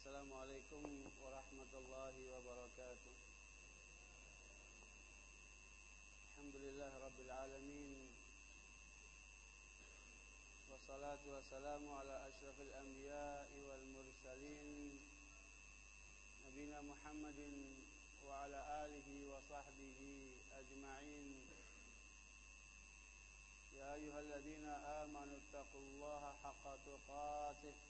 السلام عليكم ورحمة الله وبركاته. الحمد لله رب العالمين والصلاة والسلام على أشرف الأنبياء والمرسلين نبينا محمد وعلى آله وصحبه أجمعين. يا أيها الذين آمنوا اتقوا الله حق تقاته.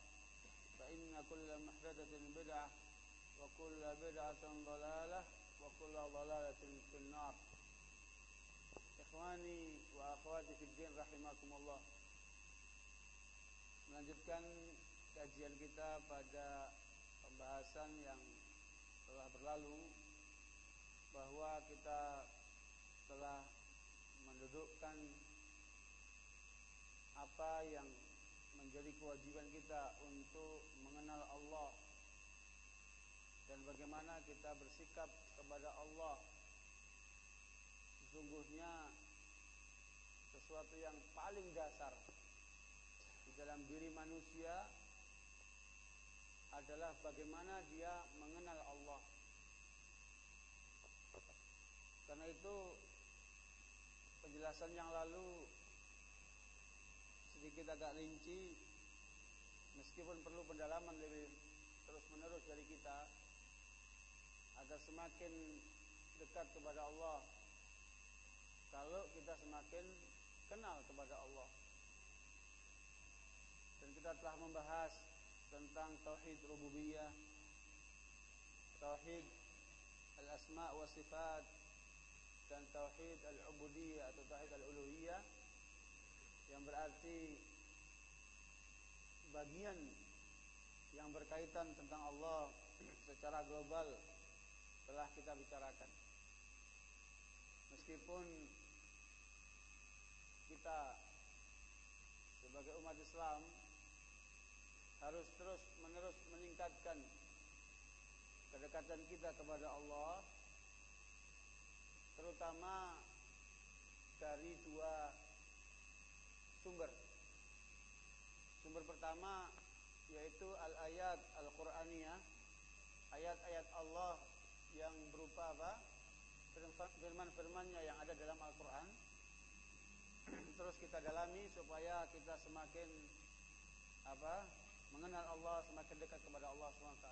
فإن كل محدثة بدعة وكل بدعة ضلالة وكل ضلالة في النار إخواني وأخواتي في الدين رحمكم الله melanjutkan kajian kita pada pembahasan yang telah berlalu bahwa kita telah mendudukkan apa yang menjadi kewajiban kita untuk mengenal Allah. Dan bagaimana kita bersikap kepada Allah. Sesungguhnya sesuatu yang paling dasar di dalam diri manusia adalah bagaimana dia mengenal Allah. Karena itu penjelasan yang lalu sedikit agak rinci meskipun perlu pendalaman lebih terus menerus dari kita agar semakin dekat kepada Allah. Kalau kita semakin kenal kepada Allah. Dan kita telah membahas tentang tauhid rububiyah tauhid al-asma wa sifat dan tauhid al-ubudiyah atau tauhid al-uluhiyah yang berarti bagian yang berkaitan tentang Allah secara global telah kita bicarakan. Meskipun kita sebagai umat Islam harus terus menerus meningkatkan kedekatan kita kepada Allah terutama dari dua sumber. Sumber pertama yaitu al-ayat al-Qur'aniyah, ayat-ayat Allah yang berupa apa? Firman-firmannya yang ada dalam Al-Qur'an. Terus kita dalami supaya kita semakin apa? mengenal Allah, semakin dekat kepada Allah SWT.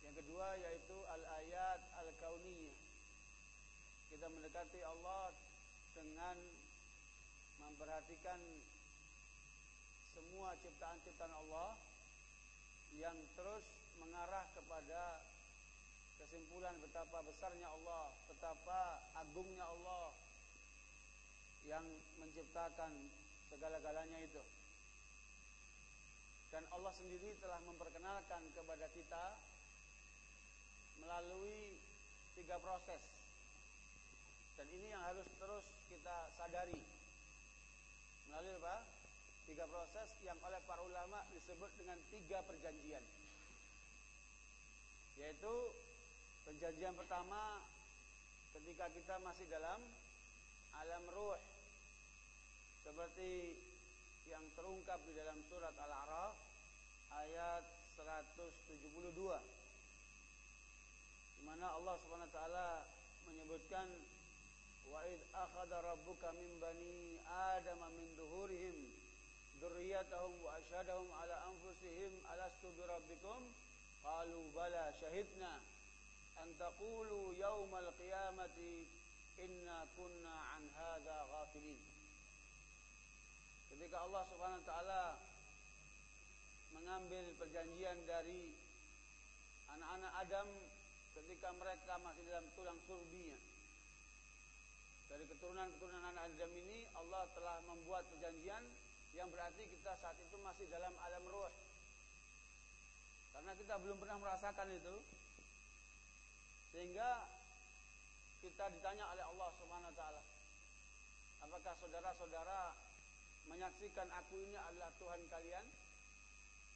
Yang kedua yaitu al-ayat al-kauniyah. Kita mendekati Allah dengan memperhatikan semua ciptaan-ciptaan Allah yang terus mengarah kepada kesimpulan betapa besarnya Allah, betapa agungnya Allah yang menciptakan segala-galanya itu. Dan Allah sendiri telah memperkenalkan kepada kita melalui tiga proses. Dan ini yang harus terus kita sadari melalui apa? Tiga proses yang oleh para ulama disebut dengan tiga perjanjian. Yaitu perjanjian pertama ketika kita masih dalam alam ruh. Seperti yang terungkap di dalam surat Al-A'raf ayat 172. Di mana Allah Subhanahu wa taala menyebutkan Rabbuka min bani Adam min duhurihim dzurriyyatahum wa asyhadahum ala anfusihim alastu bi rabbikum qalu bala syahidna an taqulu yaumal qiyamati inna kunna an hadza ghafilin. Ketika Allah Subhanahu wa taala mengambil perjanjian dari anak-anak Adam ketika mereka masih dalam tulang surbinya. Dari keturunan-keturunan anak Adam ini Allah telah membuat perjanjian yang berarti kita saat itu masih dalam alam ruh. Karena kita belum pernah merasakan itu. Sehingga kita ditanya oleh Allah Subhanahu wa taala, apakah saudara-saudara menyaksikan aku ini adalah Tuhan kalian?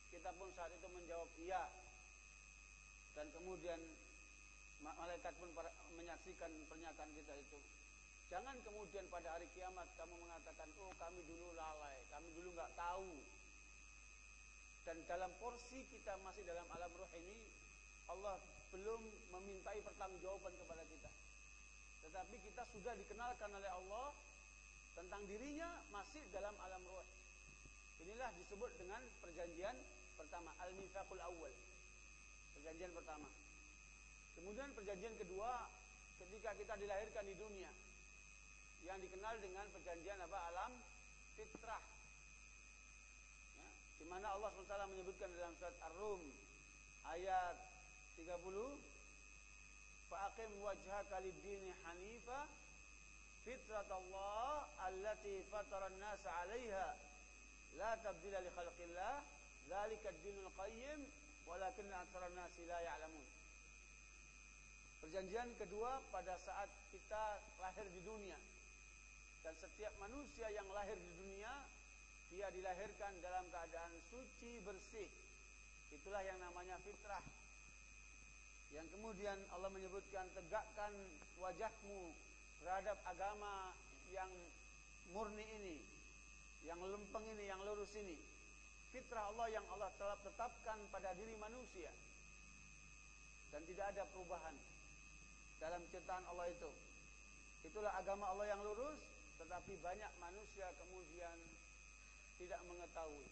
Kita pun saat itu menjawab iya. Dan kemudian malaikat pun menyaksikan pernyataan kita itu. Jangan kemudian pada hari kiamat kamu mengatakan, oh kami dulu lalai, kami dulu nggak tahu. Dan dalam porsi kita masih dalam alam roh ini, Allah belum memintai pertanggungjawaban kepada kita. Tetapi kita sudah dikenalkan oleh Allah tentang dirinya masih dalam alam roh. Inilah disebut dengan perjanjian pertama, al-mitsaqul awal. Perjanjian pertama. Kemudian perjanjian kedua ketika kita dilahirkan di dunia yang dikenal dengan perjanjian apa? Alam fitrah. Ya, di mana Allah SWT menyebutkan dalam surat Ar-Rum ayat 30 Fa'aqim wajhaka lid-dini hanifa fitratallah allati fatara an-nasa 'alaiha la tabdila li khalqillah dzalika ad-dinul qayyim walakin aktsara an-nasi la ya'lamun. Perjanjian kedua pada saat kita lahir di dunia dan setiap manusia yang lahir di dunia dia dilahirkan dalam keadaan suci bersih itulah yang namanya fitrah yang kemudian Allah menyebutkan tegakkan wajahmu terhadap agama yang murni ini, yang lempeng ini, yang lurus ini. Fitrah Allah yang Allah telah tetapkan pada diri manusia. Dan tidak ada perubahan dalam ciptaan Allah itu. Itulah agama Allah yang lurus, tetapi banyak manusia kemudian tidak mengetahui.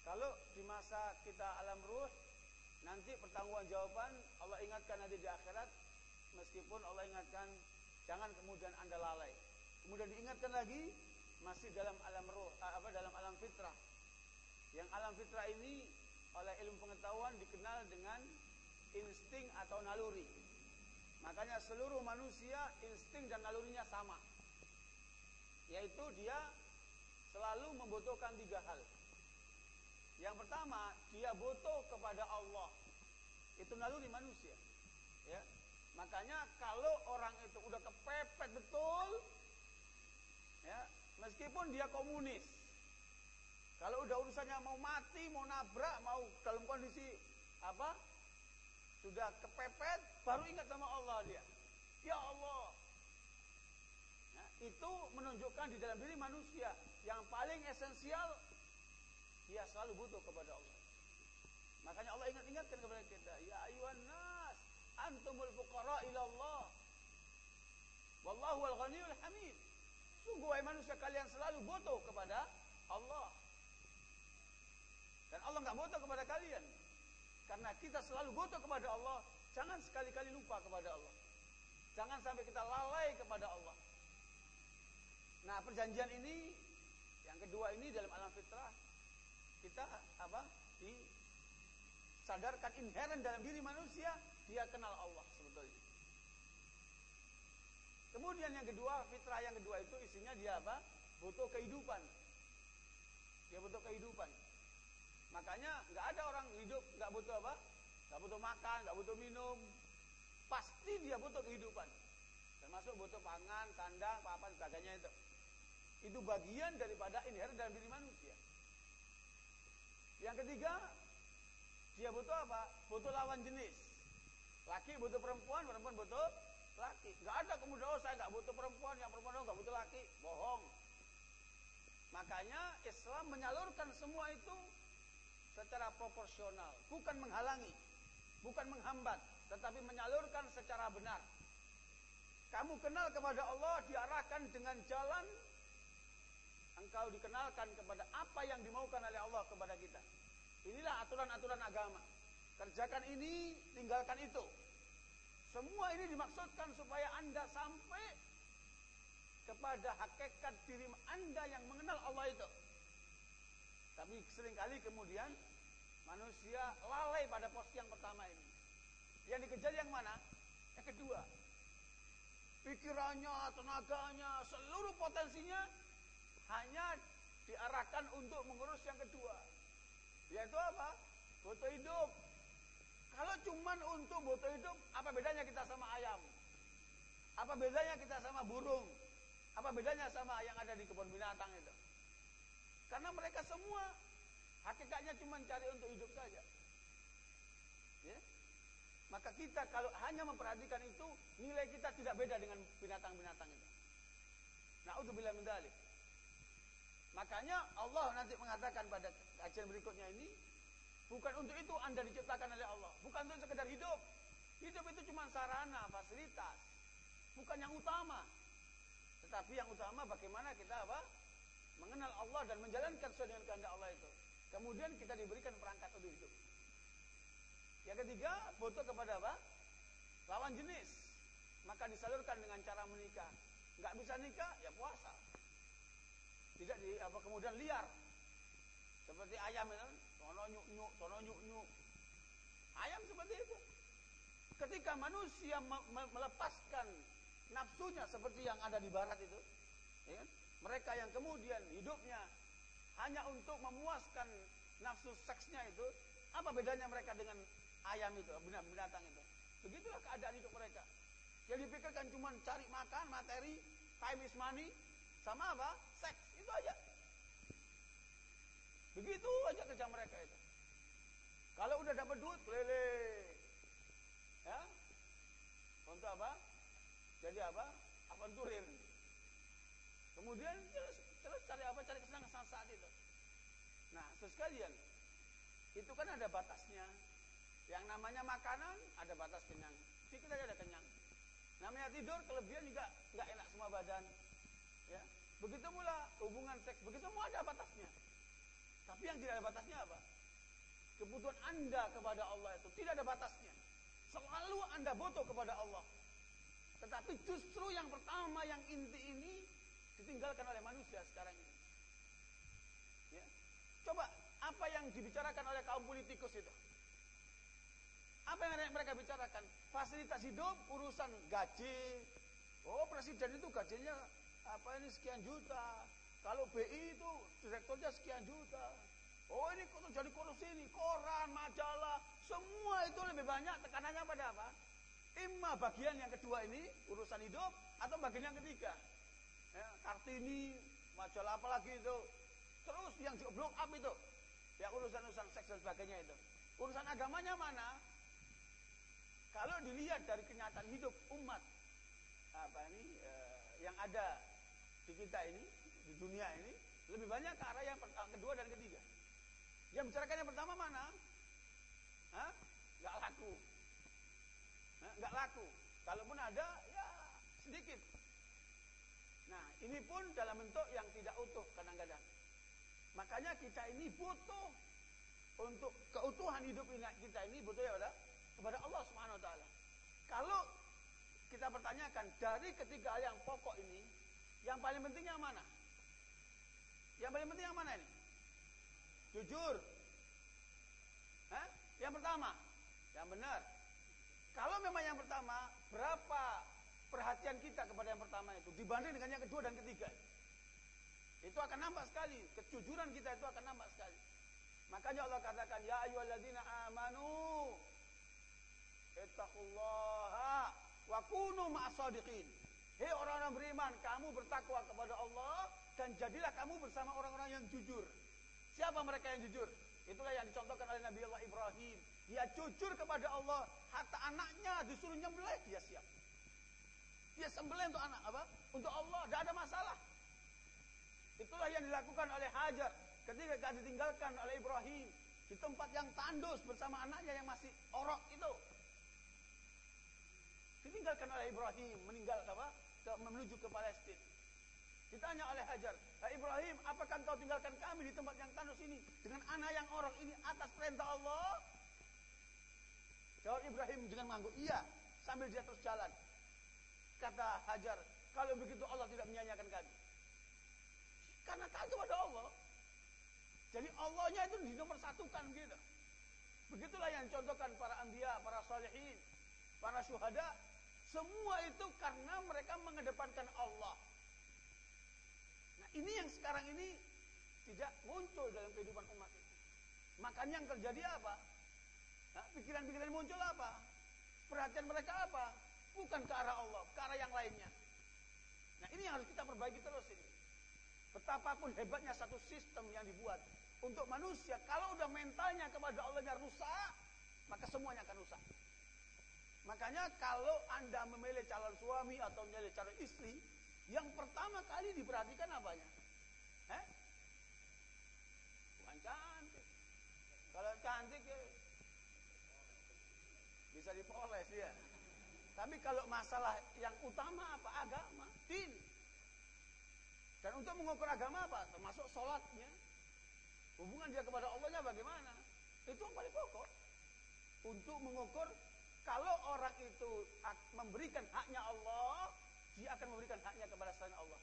Kalau di masa kita alam ruh, Nanti pertanggungan jawaban Allah ingatkan nanti di akhirat meskipun Allah ingatkan jangan kemudian Anda lalai. Kemudian diingatkan lagi masih dalam alam roh apa dalam alam fitrah. Yang alam fitrah ini oleh ilmu pengetahuan dikenal dengan insting atau naluri. Makanya seluruh manusia insting dan nalurinya sama. Yaitu dia selalu membutuhkan tiga hal. Yang pertama, dia butuh kepada Allah. Itu naluri manusia. Ya. Makanya kalau orang itu udah kepepet betul, ya, meskipun dia komunis, kalau udah urusannya mau mati, mau nabrak, mau dalam kondisi apa, sudah kepepet, baru ingat sama Allah dia. Ya Allah. Itu menunjukkan di dalam diri manusia yang paling esensial dia selalu butuh kepada Allah. Makanya Allah ingat-ingatkan kepada kita, ya ayuhan nas, antumul fuqara ila Allah. Wallahu al-ghaniyul hamid. Sungguh wahai manusia kalian selalu butuh kepada Allah. Dan Allah nggak butuh kepada kalian. Karena kita selalu butuh kepada Allah, jangan sekali-kali lupa kepada Allah. Jangan sampai kita lalai kepada Allah. Nah, perjanjian ini yang kedua ini dalam alam fitrah kita apa disadarkan inherent dalam diri manusia dia kenal Allah sebetulnya. Kemudian yang kedua fitrah yang kedua itu isinya dia apa? Butuh kehidupan. Dia butuh kehidupan. Makanya nggak ada orang hidup nggak butuh apa? Nggak butuh makan nggak butuh minum. Pasti dia butuh kehidupan. Termasuk butuh pangan sandang apa apa sebagainya itu itu bagian daripada inherent dalam diri manusia yang ketiga, dia butuh apa? Butuh lawan jenis. Laki butuh perempuan, perempuan butuh laki. Gak ada kemudian, oh saya gak butuh perempuan, yang perempuan oh, gak butuh laki. Bohong. Makanya Islam menyalurkan semua itu secara proporsional. Bukan menghalangi, bukan menghambat, tetapi menyalurkan secara benar. Kamu kenal kepada Allah diarahkan dengan jalan engkau dikenalkan kepada apa yang dimaukan oleh Allah kepada kita. Inilah aturan-aturan agama. Kerjakan ini, tinggalkan itu. Semua ini dimaksudkan supaya Anda sampai kepada hakikat diri Anda yang mengenal Allah itu. Tapi sering kali kemudian manusia lalai pada pos yang pertama ini. Yang dikejar yang mana? Yang kedua. Pikirannya, tenaganya, seluruh potensinya hanya diarahkan untuk mengurus yang kedua. Yaitu apa? Foto hidup. Kalau cuman untuk foto hidup, apa bedanya kita sama ayam? Apa bedanya kita sama burung? Apa bedanya sama yang ada di kebun binatang itu? Karena mereka semua hakikatnya cuma cari untuk hidup saja. Ya? Maka kita kalau hanya memperhatikan itu, nilai kita tidak beda dengan binatang-binatang itu. Na'udzubillah min dzalik. Makanya Allah nanti mengatakan pada kajian berikutnya ini, bukan untuk itu Anda diciptakan oleh Allah, bukan untuk sekedar hidup. Hidup itu cuma sarana, fasilitas, bukan yang utama. Tetapi yang utama bagaimana kita apa? Mengenal Allah dan menjalankan sesuai dengan kehendak Allah itu. Kemudian kita diberikan perangkat untuk hidup. Yang ketiga, butuh kepada apa? Lawan jenis. Maka disalurkan dengan cara menikah. Nggak bisa nikah, ya puasa. Tidak di apa kemudian liar. Seperti ayam itu, sono nyuk nyuk, sono nyuk nyuk. Ayam seperti itu. Ketika manusia melepaskan nafsunya seperti yang ada di barat itu, ya kan? mereka yang kemudian hidupnya hanya untuk memuaskan nafsu seksnya itu, apa bedanya mereka dengan ayam itu, binatang itu? Begitulah keadaan hidup mereka. Yang dipikirkan cuma cari makan, materi, time is money, sama apa? Seks, itu aja. Begitu aja kerja mereka itu. Kalau udah dapat duit, keliling. Ya? Untuk apa? Jadi apa? Aventurir. Kemudian terus, terus cari apa? Cari kesenangan saat itu. Nah, sekalian, itu kan ada batasnya. Yang namanya makanan ada batas kenyang. Dikit aja ada kenyang. Namanya tidur kelebihan juga nggak enak semua badan. Begitu pula hubungan seks, begitu semua ada batasnya. Tapi yang tidak ada batasnya apa? Kebutuhan Anda kepada Allah itu tidak ada batasnya. Selalu Anda butuh kepada Allah. Tetapi justru yang pertama yang inti ini ditinggalkan oleh manusia sekarang ini. Ya. Coba apa yang dibicarakan oleh kaum politikus itu? Apa yang mereka bicarakan? Fasilitas hidup, urusan gaji. Oh, presiden itu gajinya apa ini sekian juta. Kalau BI itu direkturnya sekian juta. Oh ini kok terjadi korupsi ini, koran, majalah, semua itu lebih banyak tekanannya pada apa? Ima bagian yang kedua ini urusan hidup atau bagian yang ketiga. Ya, Kartini, majalah apa lagi itu. Terus yang juga blow up itu. Ya urusan-urusan seks dan sebagainya itu. Urusan agamanya mana? Kalau dilihat dari kenyataan hidup umat apa ini eh, yang ada di kita ini di dunia ini lebih banyak ke arah yang pertama, kedua dan ketiga. Yang bicarakan yang pertama mana? Hah? Gak laku. Nah, nggak laku. Kalaupun ada, ya sedikit. Nah, ini pun dalam bentuk yang tidak utuh kadang-kadang. Makanya kita ini butuh untuk keutuhan hidup kita ini butuh ya udah kepada Allah Subhanahu wa taala. Kalau kita pertanyakan dari ketiga hal yang pokok ini, yang paling penting yang mana? Yang paling penting yang mana ini? Jujur. Hah? Yang pertama, yang benar. Kalau memang yang pertama, berapa perhatian kita kepada yang pertama itu dibanding dengan yang kedua dan ketiga? Itu akan nampak sekali. Kejujuran kita itu akan nampak sekali. Makanya Allah katakan, Ya ayyuhalladzina amanu ittaqullaha wa kunu ma'asadiqin. Hei orang-orang beriman, kamu bertakwa kepada Allah dan jadilah kamu bersama orang-orang yang jujur. Siapa mereka yang jujur? Itulah yang dicontohkan oleh Nabi Allah Ibrahim. Dia jujur kepada Allah, hatta anaknya disuruh nyembelih, dia siap. Dia sembelih untuk anak apa? Untuk Allah, tidak ada masalah. Itulah yang dilakukan oleh Hajar ketika ditinggalkan oleh Ibrahim di tempat yang tandus bersama anaknya yang masih orok itu. Ditinggalkan oleh Ibrahim meninggal apa? Menuju ke Palestina. Ditanya oleh Hajar, Ibrahim, apakah engkau tinggalkan kami di tempat yang tandus ini dengan anak yang orok ini atas perintah Allah? Jawab Ibrahim dengan mengangguk, iya, sambil dia terus jalan. Kata Hajar, kalau begitu Allah tidak menyanyikan kami. Karena taat kepada Allah. Jadi Allahnya itu di nomor satukan gitu. Begitulah yang contohkan para anbiya, para salihin, para syuhada. Semua itu karena mereka mengedepankan Allah. Nah ini yang sekarang ini tidak muncul dalam kehidupan umat ini. Makanya yang terjadi apa? Nah, pikiran-pikiran muncul apa? Perhatian mereka apa? Bukan ke arah Allah, ke arah yang lainnya. Nah ini yang harus kita perbaiki terus ini. Betapapun hebatnya satu sistem yang dibuat untuk manusia, kalau udah mentalnya kepada Allahnya rusak, maka semuanya akan rusak. Makanya kalau Anda memilih calon suami atau memilih calon istri, yang pertama kali diperhatikan apanya? Eh? Bukan cantik. Kalau cantik ya bisa dipoles dia. Tapi kalau masalah yang utama apa? Agama, din. Dan untuk mengukur agama apa? Termasuk sholatnya. Hubungan dia kepada Allahnya bagaimana? Itu yang paling pokok. Untuk mengukur kalau orang itu memberikan haknya Allah, dia akan memberikan haknya kepada selain Allah.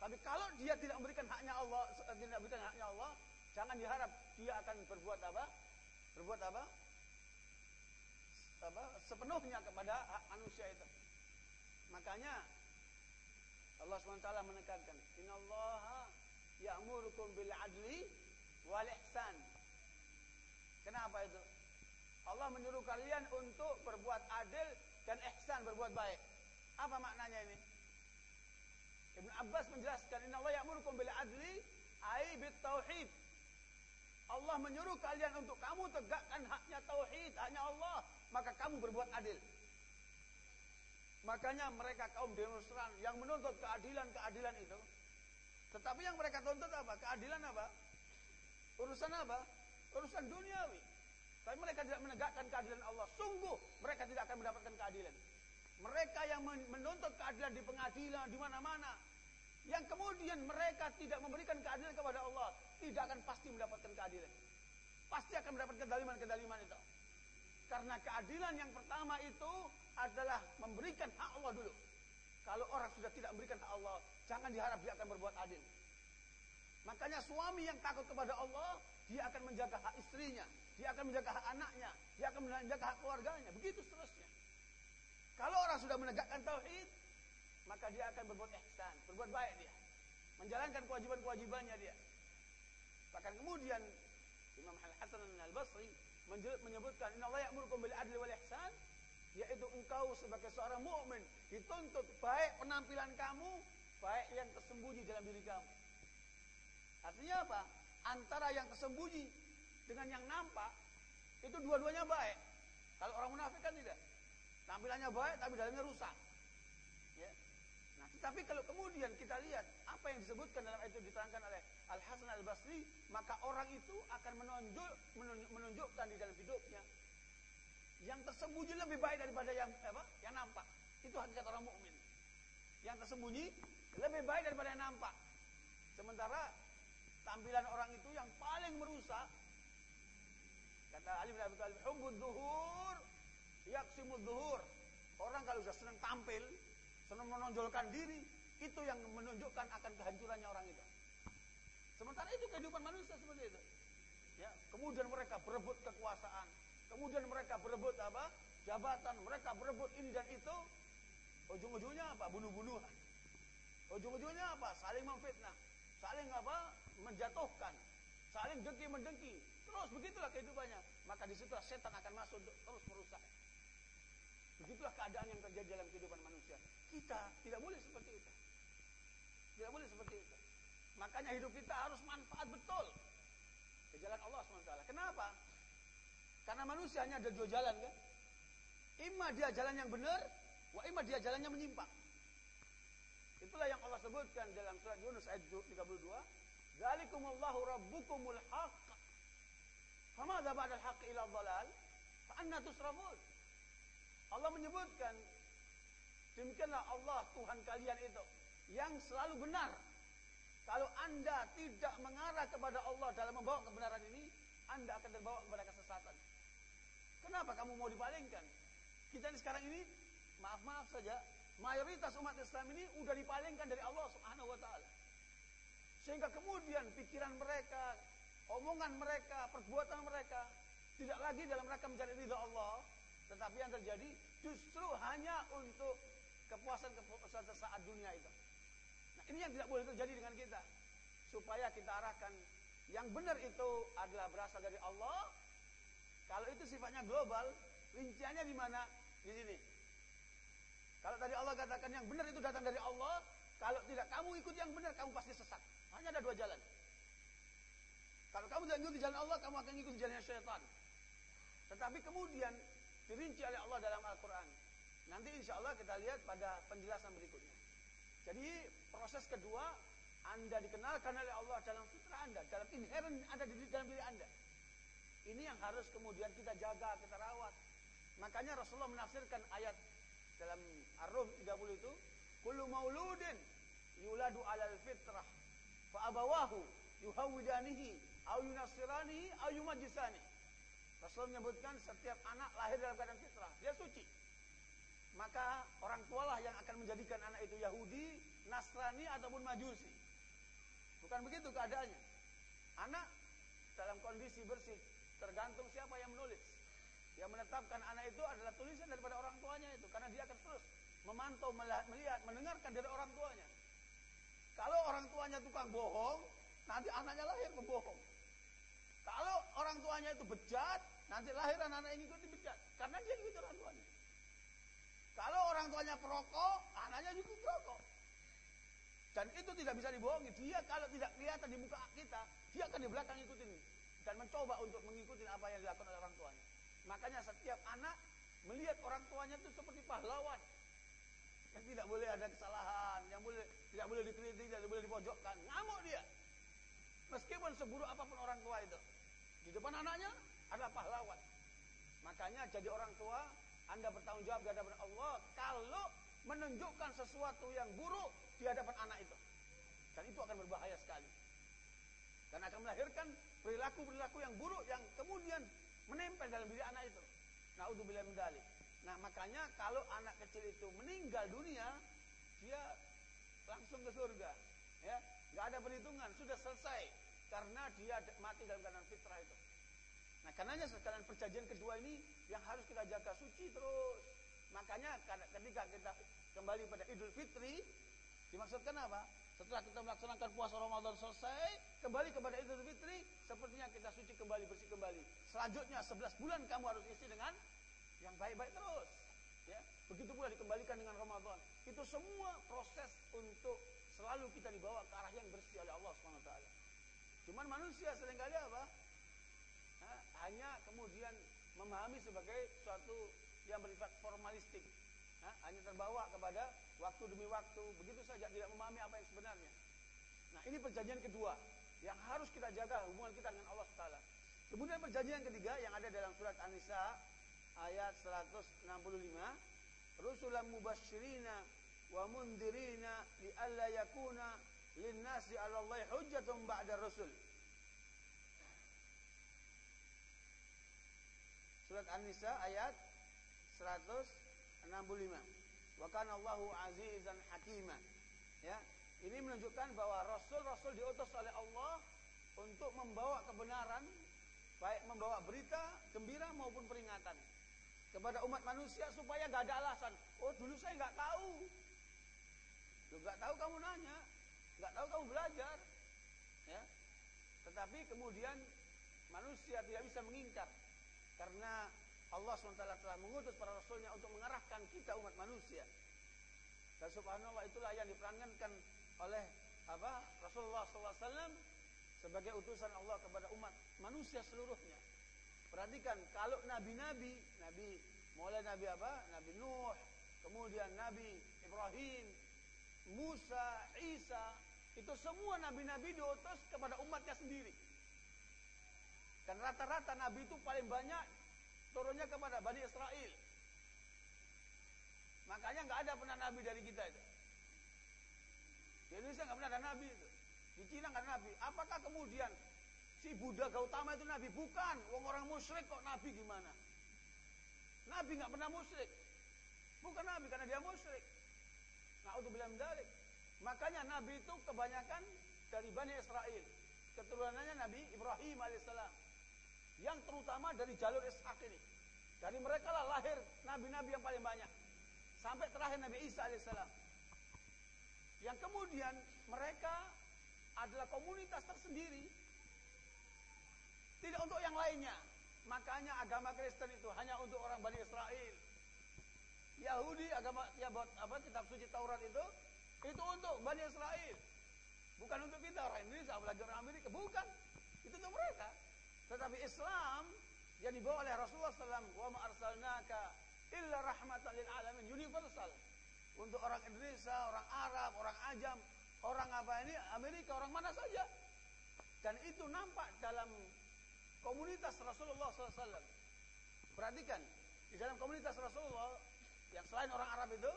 Tapi kalau dia tidak memberikan haknya Allah, tidak memberikan haknya Allah, jangan diharap dia akan berbuat apa? Berbuat apa? Apa? Sepenuhnya kepada hak manusia itu. Makanya Allah SWT menekankan, Inna Allah ya'murukum bil adli wal ihsan. Kenapa itu? Allah menyuruh kalian untuk berbuat adil dan ihsan, berbuat baik. Apa maknanya ini? Ibn Abbas menjelaskan, Inna Allah ya'murukum bil adli ai bit tauhid. Allah menyuruh kalian untuk kamu tegakkan haknya tauhid, haknya Allah, maka kamu berbuat adil. Makanya mereka kaum demonstran yang menuntut keadilan-keadilan itu. Tetapi yang mereka tuntut apa? Keadilan apa? Urusan apa? Urusan duniawi. Tapi mereka tidak menegakkan keadilan Allah. Sungguh mereka tidak akan mendapatkan keadilan. Mereka yang menuntut keadilan di pengadilan, di mana-mana. Yang kemudian mereka tidak memberikan keadilan kepada Allah. Tidak akan pasti mendapatkan keadilan. Pasti akan mendapatkan kedaliman-kedaliman itu. Karena keadilan yang pertama itu adalah memberikan hak Allah dulu. Kalau orang sudah tidak memberikan hak Allah, jangan diharap dia akan berbuat adil. Makanya suami yang takut kepada Allah, dia akan menjaga hak istrinya, dia akan menjaga hak anaknya, dia akan menjaga hak keluarganya, begitu seterusnya. Kalau orang sudah menegakkan tauhid, maka dia akan berbuat ihsan, berbuat baik dia. Menjalankan kewajiban-kewajibannya dia. Bahkan kemudian Imam Al-Hasan Al-Basri menyebutkan inna Allah ya'murukum bil adli wal ihsan yaitu engkau sebagai seorang mukmin dituntut baik penampilan kamu baik yang tersembunyi dalam diri kamu artinya apa antara yang tersembunyi dengan yang nampak itu dua-duanya baik kalau orang munafik kan tidak tampilannya baik tapi dalamnya rusak ya nah tetapi kalau kemudian kita lihat apa yang disebutkan dalam itu diterangkan oleh Al Hasan Al Basri, maka orang itu akan menonjol, menunjukkan di dalam hidupnya yang tersembunyi lebih baik daripada yang apa? Yang nampak. Itu hakikat orang mukmin. Yang tersembunyi lebih baik daripada yang nampak. Sementara tampilan orang itu yang paling merusak kata Ali bin Abi Thalib, "Hubbud dhuhur yaqsimud dhuhur." Orang kalau sudah senang tampil, senang menonjolkan diri, itu yang menunjukkan akan kehancurannya orang itu. Sementara itu kehidupan manusia seperti itu. Ya, kemudian mereka berebut kekuasaan, kemudian mereka berebut apa? Jabatan, mereka berebut ini dan itu. Ujung-ujungnya apa? Bunuh-bunuhan. Ujung-ujungnya apa? Saling memfitnah, saling apa? Menjatuhkan, saling dengki mendengki. Terus begitulah kehidupannya. Maka di situlah setan akan masuk untuk terus merusak. Begitulah keadaan yang terjadi dalam kehidupan manusia. Kita tidak boleh seperti itu. Tidak boleh seperti itu. Makanya hidup kita harus manfaat betul ke jalan Allah SWT. Kenapa? Karena manusia hanya ada dua jalan kan. Ima dia jalan yang benar, wa ima dia jalan yang menyimpang. Itulah yang Allah sebutkan dalam surat Yunus ayat 32. Zalikumullahu rabbukumul haq. Famadha ba'dal haqq ila dhalal? Fa'anna tusrafun. Allah menyebutkan demikianlah Allah Tuhan kalian itu yang selalu benar kalau Anda tidak mengarah kepada Allah dalam membawa kebenaran ini, Anda akan terbawa kepada kesesatan. Kenapa kamu mau dipalingkan? Kita ini sekarang ini maaf-maaf saja, mayoritas umat Islam ini udah dipalingkan dari Allah Subhanahu wa taala. Sehingga kemudian pikiran mereka, omongan mereka, perbuatan mereka tidak lagi dalam rangka mencari ridha Allah, tetapi yang terjadi justru hanya untuk kepuasan-kepuasan sesaat dunia itu. Nah, ini yang tidak boleh terjadi dengan kita. Supaya kita arahkan yang benar itu adalah berasal dari Allah. Kalau itu sifatnya global, rinciannya di mana? Di sini. Kalau tadi Allah katakan yang benar itu datang dari Allah, kalau tidak kamu ikut yang benar, kamu pasti sesat. Hanya ada dua jalan. Kalau kamu tidak ikuti jalan Allah, kamu akan ikuti jalan syaitan. Tetapi kemudian dirinci oleh Allah dalam Al-Quran. Nanti insya Allah kita lihat pada penjelasan berikutnya. Jadi proses kedua, Anda dikenalkan oleh Allah dalam fitrah Anda, dalam inherent ada di dalam diri Anda. Ini yang harus kemudian kita jaga, kita rawat. Makanya Rasulullah menafsirkan ayat dalam Ar-Rum 30 itu, Kullu mauludin yuladu alal fitrah fa abawahu yuhawidanihi au yunasiranihi au yumajisani. Rasul menyebutkan setiap anak lahir dalam keadaan fitrah, dia suci. Maka orang tualah yang akan menjadikan anak itu Yahudi, Nasrani ataupun Majusi. Bukan begitu keadaannya. Anak dalam kondisi bersih tergantung siapa yang menulis. Yang menetapkan anak itu adalah tulisan daripada orang tuanya itu karena dia akan terus memantau, melihat, mendengarkan dari orang tuanya. Kalau orang tuanya tukang bohong, nanti anaknya lahir pembohong. Kalau orang tuanya itu bejat, nanti lahir anak-anak yang ikuti bejat. Karena dia ikuti orang tuanya. Kalau orang tuanya perokok, anaknya juga perokok. Dan itu tidak bisa dibohongi. Dia kalau tidak kelihatan di muka kita, dia akan di belakang ikutin. Dan mencoba untuk mengikuti apa yang dilakukan oleh orang tuanya. Makanya setiap anak melihat orang tuanya itu seperti pahlawan. Yang tidak boleh ada kesalahan, yang boleh tidak boleh dikritik, tidak boleh dipojokkan. Ngamuk dia. Meskipun seburuk apa pun orang tua itu. Di depan anaknya adalah pahlawan. Makanya jadi orang tua, Anda bertanggung jawab di hadapan Allah kalau menunjukkan sesuatu yang buruk di hadapan anak itu. Dan itu akan berbahaya sekali. Dan akan melahirkan perilaku-perilaku yang buruk yang kemudian menempel dalam diri anak itu. Naudzubillah min dzalik. Nah, makanya kalau anak kecil itu meninggal dunia, dia langsung ke surga. Ya, nggak ada perhitungan, sudah selesai karena dia mati dalam keadaan fitrah itu. Nah, karenanya sekalian perjanjian kedua ini yang harus kita jaga suci terus. Makanya ketika kita kembali pada Idul Fitri, dimaksudkan apa? Setelah kita melaksanakan puasa Ramadan selesai, kembali kepada Idul Fitri, sepertinya kita suci kembali, bersih kembali. Selanjutnya 11 bulan kamu harus isi dengan yang baik-baik terus. Ya, begitu pula dikembalikan dengan Ramadan. Itu semua proses untuk selalu kita dibawa ke arah yang bersih oleh Allah SWT. Cuman manusia sering kali apa? Ha, hanya kemudian memahami sebagai suatu yang bersifat formalistik. Ha, hanya terbawa kepada waktu demi waktu. Begitu saja tidak memahami apa yang sebenarnya. Nah ini perjanjian kedua. Yang harus kita jaga hubungan kita dengan Allah SWT. Kemudian perjanjian ketiga yang ada dalam surat An-Nisa ayat 165 rusulan mubasyirina wa mundirina li alla yakuna linnasi 'ala Allah hujjatun ba'da rusul. Surat An-Nisa ayat 165 Wa kana Allahu azizan hakima. Ya ini menunjukkan bahwa rasul-rasul diutus oleh Allah untuk membawa kebenaran baik membawa berita gembira maupun peringatan kepada umat manusia supaya gak ada alasan. Oh dulu saya nggak tahu. Lu nggak tahu kamu nanya, nggak tahu kamu belajar, ya. Tetapi kemudian manusia tidak bisa mengingkar karena Allah SWT telah mengutus para rasulnya untuk mengarahkan kita umat manusia. Dan subhanallah itulah yang diperankan oleh apa Rasulullah SAW sebagai utusan Allah kepada umat manusia seluruhnya. Perhatikan kalau nabi-nabi, nabi mulai nabi apa? Nabi Nuh, kemudian Nabi Ibrahim, Musa, Isa, itu semua nabi-nabi diutus kepada umatnya sendiri. Dan rata-rata nabi itu paling banyak turunnya kepada Bani Israel. Makanya nggak ada pernah nabi dari kita itu. Di Indonesia nggak pernah ada nabi itu. Di Cina nggak ada nabi. Apakah kemudian Si Buddha Gautama itu nabi bukan, wong orang musyrik kok nabi gimana? Nabi nggak pernah musyrik. Bukan nabi. karena dia musyrik. Naudzubillah dalik. Makanya Nabi itu kebanyakan dari Bani Israel. Keturunannya Nabi Ibrahim alaihissalam. Yang terutama dari jalur Ishak ini. Dari mereka lah lahir nabi-nabi yang paling banyak. Sampai terakhir Nabi Isa alaihissalam. Yang kemudian mereka adalah komunitas tersendiri. Tidak untuk yang lainnya. Makanya agama Kristen itu hanya untuk orang Bani Israel. Yahudi agama ya apa kitab suci Taurat itu itu untuk Bani Israel. Bukan untuk kita orang Indonesia, apalagi orang Amerika. Bukan. Itu untuk mereka. Tetapi Islam yang dibawa oleh Rasulullah SAW. Wa ma'arsalnaka illa rahmatan lil alamin. Universal. Untuk orang Indonesia, orang Arab, orang Ajam, orang apa ini, Amerika, orang mana saja. Dan itu nampak dalam komunitas Rasulullah SAW. Perhatikan, di dalam komunitas Rasulullah yang selain orang Arab itu,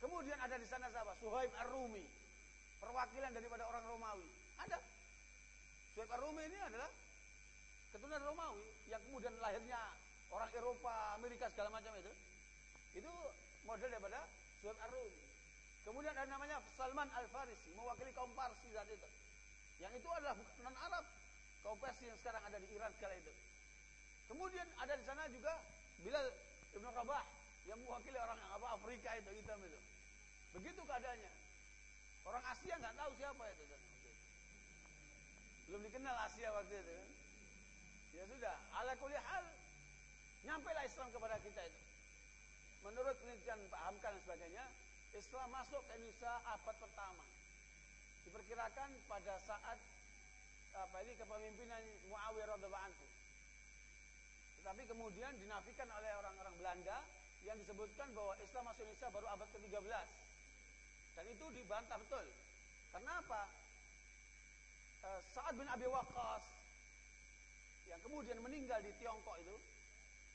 kemudian ada di sana siapa? Suhaib Ar-Rumi, perwakilan daripada orang Romawi. Ada. Suhaib Ar-Rumi ini adalah keturunan Romawi yang kemudian lahirnya orang Eropa, Amerika segala macam itu. Itu model daripada Suhaib Ar-Rumi. Kemudian ada namanya Salman Al-Farisi, mewakili kaum Parsi saat itu. Yang itu adalah non Arab, kaum Persia yang sekarang ada di Iran kala itu. Kemudian ada di sana juga Bilal Ibn Rabah yang mewakili orang apa Afrika itu hitam itu. Begitu keadaannya. Orang Asia nggak tahu siapa itu. Belum dikenal Asia waktu itu. Ya sudah, ala kulli hal nyampailah Islam kepada kita itu. Menurut penelitian Pak Hamka dan sebagainya, Islam masuk ke Indonesia abad pertama. Diperkirakan pada saat apa ini kepemimpinan Muawiyah radhiyallahu anhu. Tetapi kemudian dinafikan oleh orang-orang Belanda yang disebutkan bahwa Islam masuk Indonesia baru abad ke-13. Dan itu dibantah betul. Kenapa? Eh, Sa'ad bin Abi Waqqas yang kemudian meninggal di Tiongkok itu,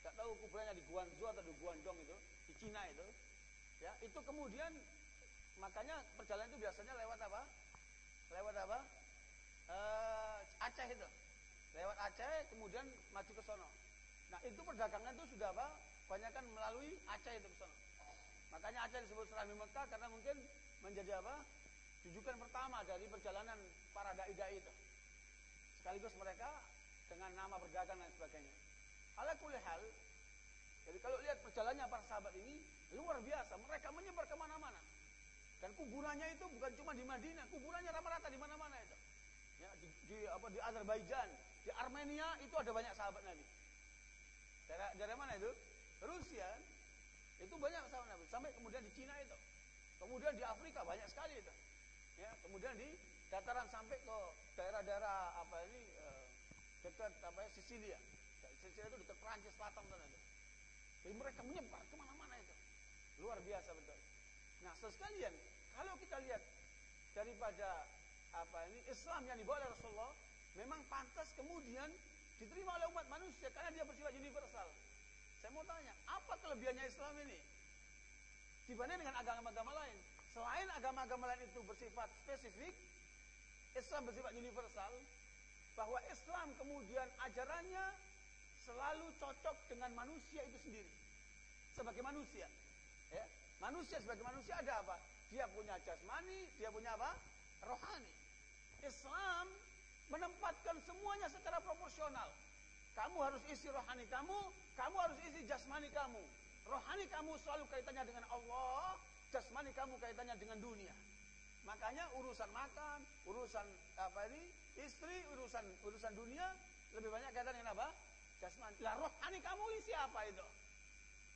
tak tahu kuburannya di Guangzhou atau di Guangdong itu, di Cina itu, ya itu kemudian makanya perjalanan itu biasanya lewat apa? Lewat apa? Uh, Aceh itu. Lewat Aceh kemudian maju ke sono. Nah, itu perdagangan itu sudah apa? Banyak kan melalui Aceh itu ke sono. Makanya Aceh disebut Serami Mekah karena mungkin menjadi apa? Tujuan pertama dari perjalanan para dai-dai itu. Sekaligus mereka dengan nama berdagang dan sebagainya. Ala hal, jadi kalau lihat perjalanannya para sahabat ini luar biasa. Mereka menyebar ke mana-mana. Dan kuburannya itu bukan cuma di Madinah, kuburannya rata-rata di mana-mana itu di, apa di Azerbaijan, di Armenia itu ada banyak sahabat Nabi. Daerah, daerah mana itu? Rusia. Itu banyak sahabat Nabi. Sampai kemudian di Cina itu. Kemudian di Afrika banyak sekali itu. Ya, kemudian di dataran sampai ke daerah-daerah apa ini eh, dekat apa ya Sisilia. Sisilia itu dekat Prancis Selatan sana itu. Jadi mereka menyebar ke mana-mana itu. Luar biasa betul. Nah, sekalian, kalau kita lihat daripada apa ini Islam yang dibawa oleh Rasulullah memang pantas kemudian diterima oleh umat manusia karena dia bersifat universal. Saya mau tanya, apa kelebihannya Islam ini dibanding dengan agama-agama lain? Selain agama-agama lain itu bersifat spesifik, Islam bersifat universal, bahwa Islam kemudian ajarannya selalu cocok dengan manusia itu sendiri. Sebagai manusia. Ya. Manusia sebagai manusia ada apa? Dia punya jasmani, dia punya apa? rohani. Islam menempatkan semuanya secara proporsional. Kamu harus isi rohani kamu, kamu harus isi jasmani kamu. Rohani kamu selalu kaitannya dengan Allah, jasmani kamu kaitannya dengan dunia. Makanya urusan makan, urusan apa ini, istri, urusan urusan dunia lebih banyak kaitan dengan apa? Jasmani. Lah rohani kamu isi apa itu?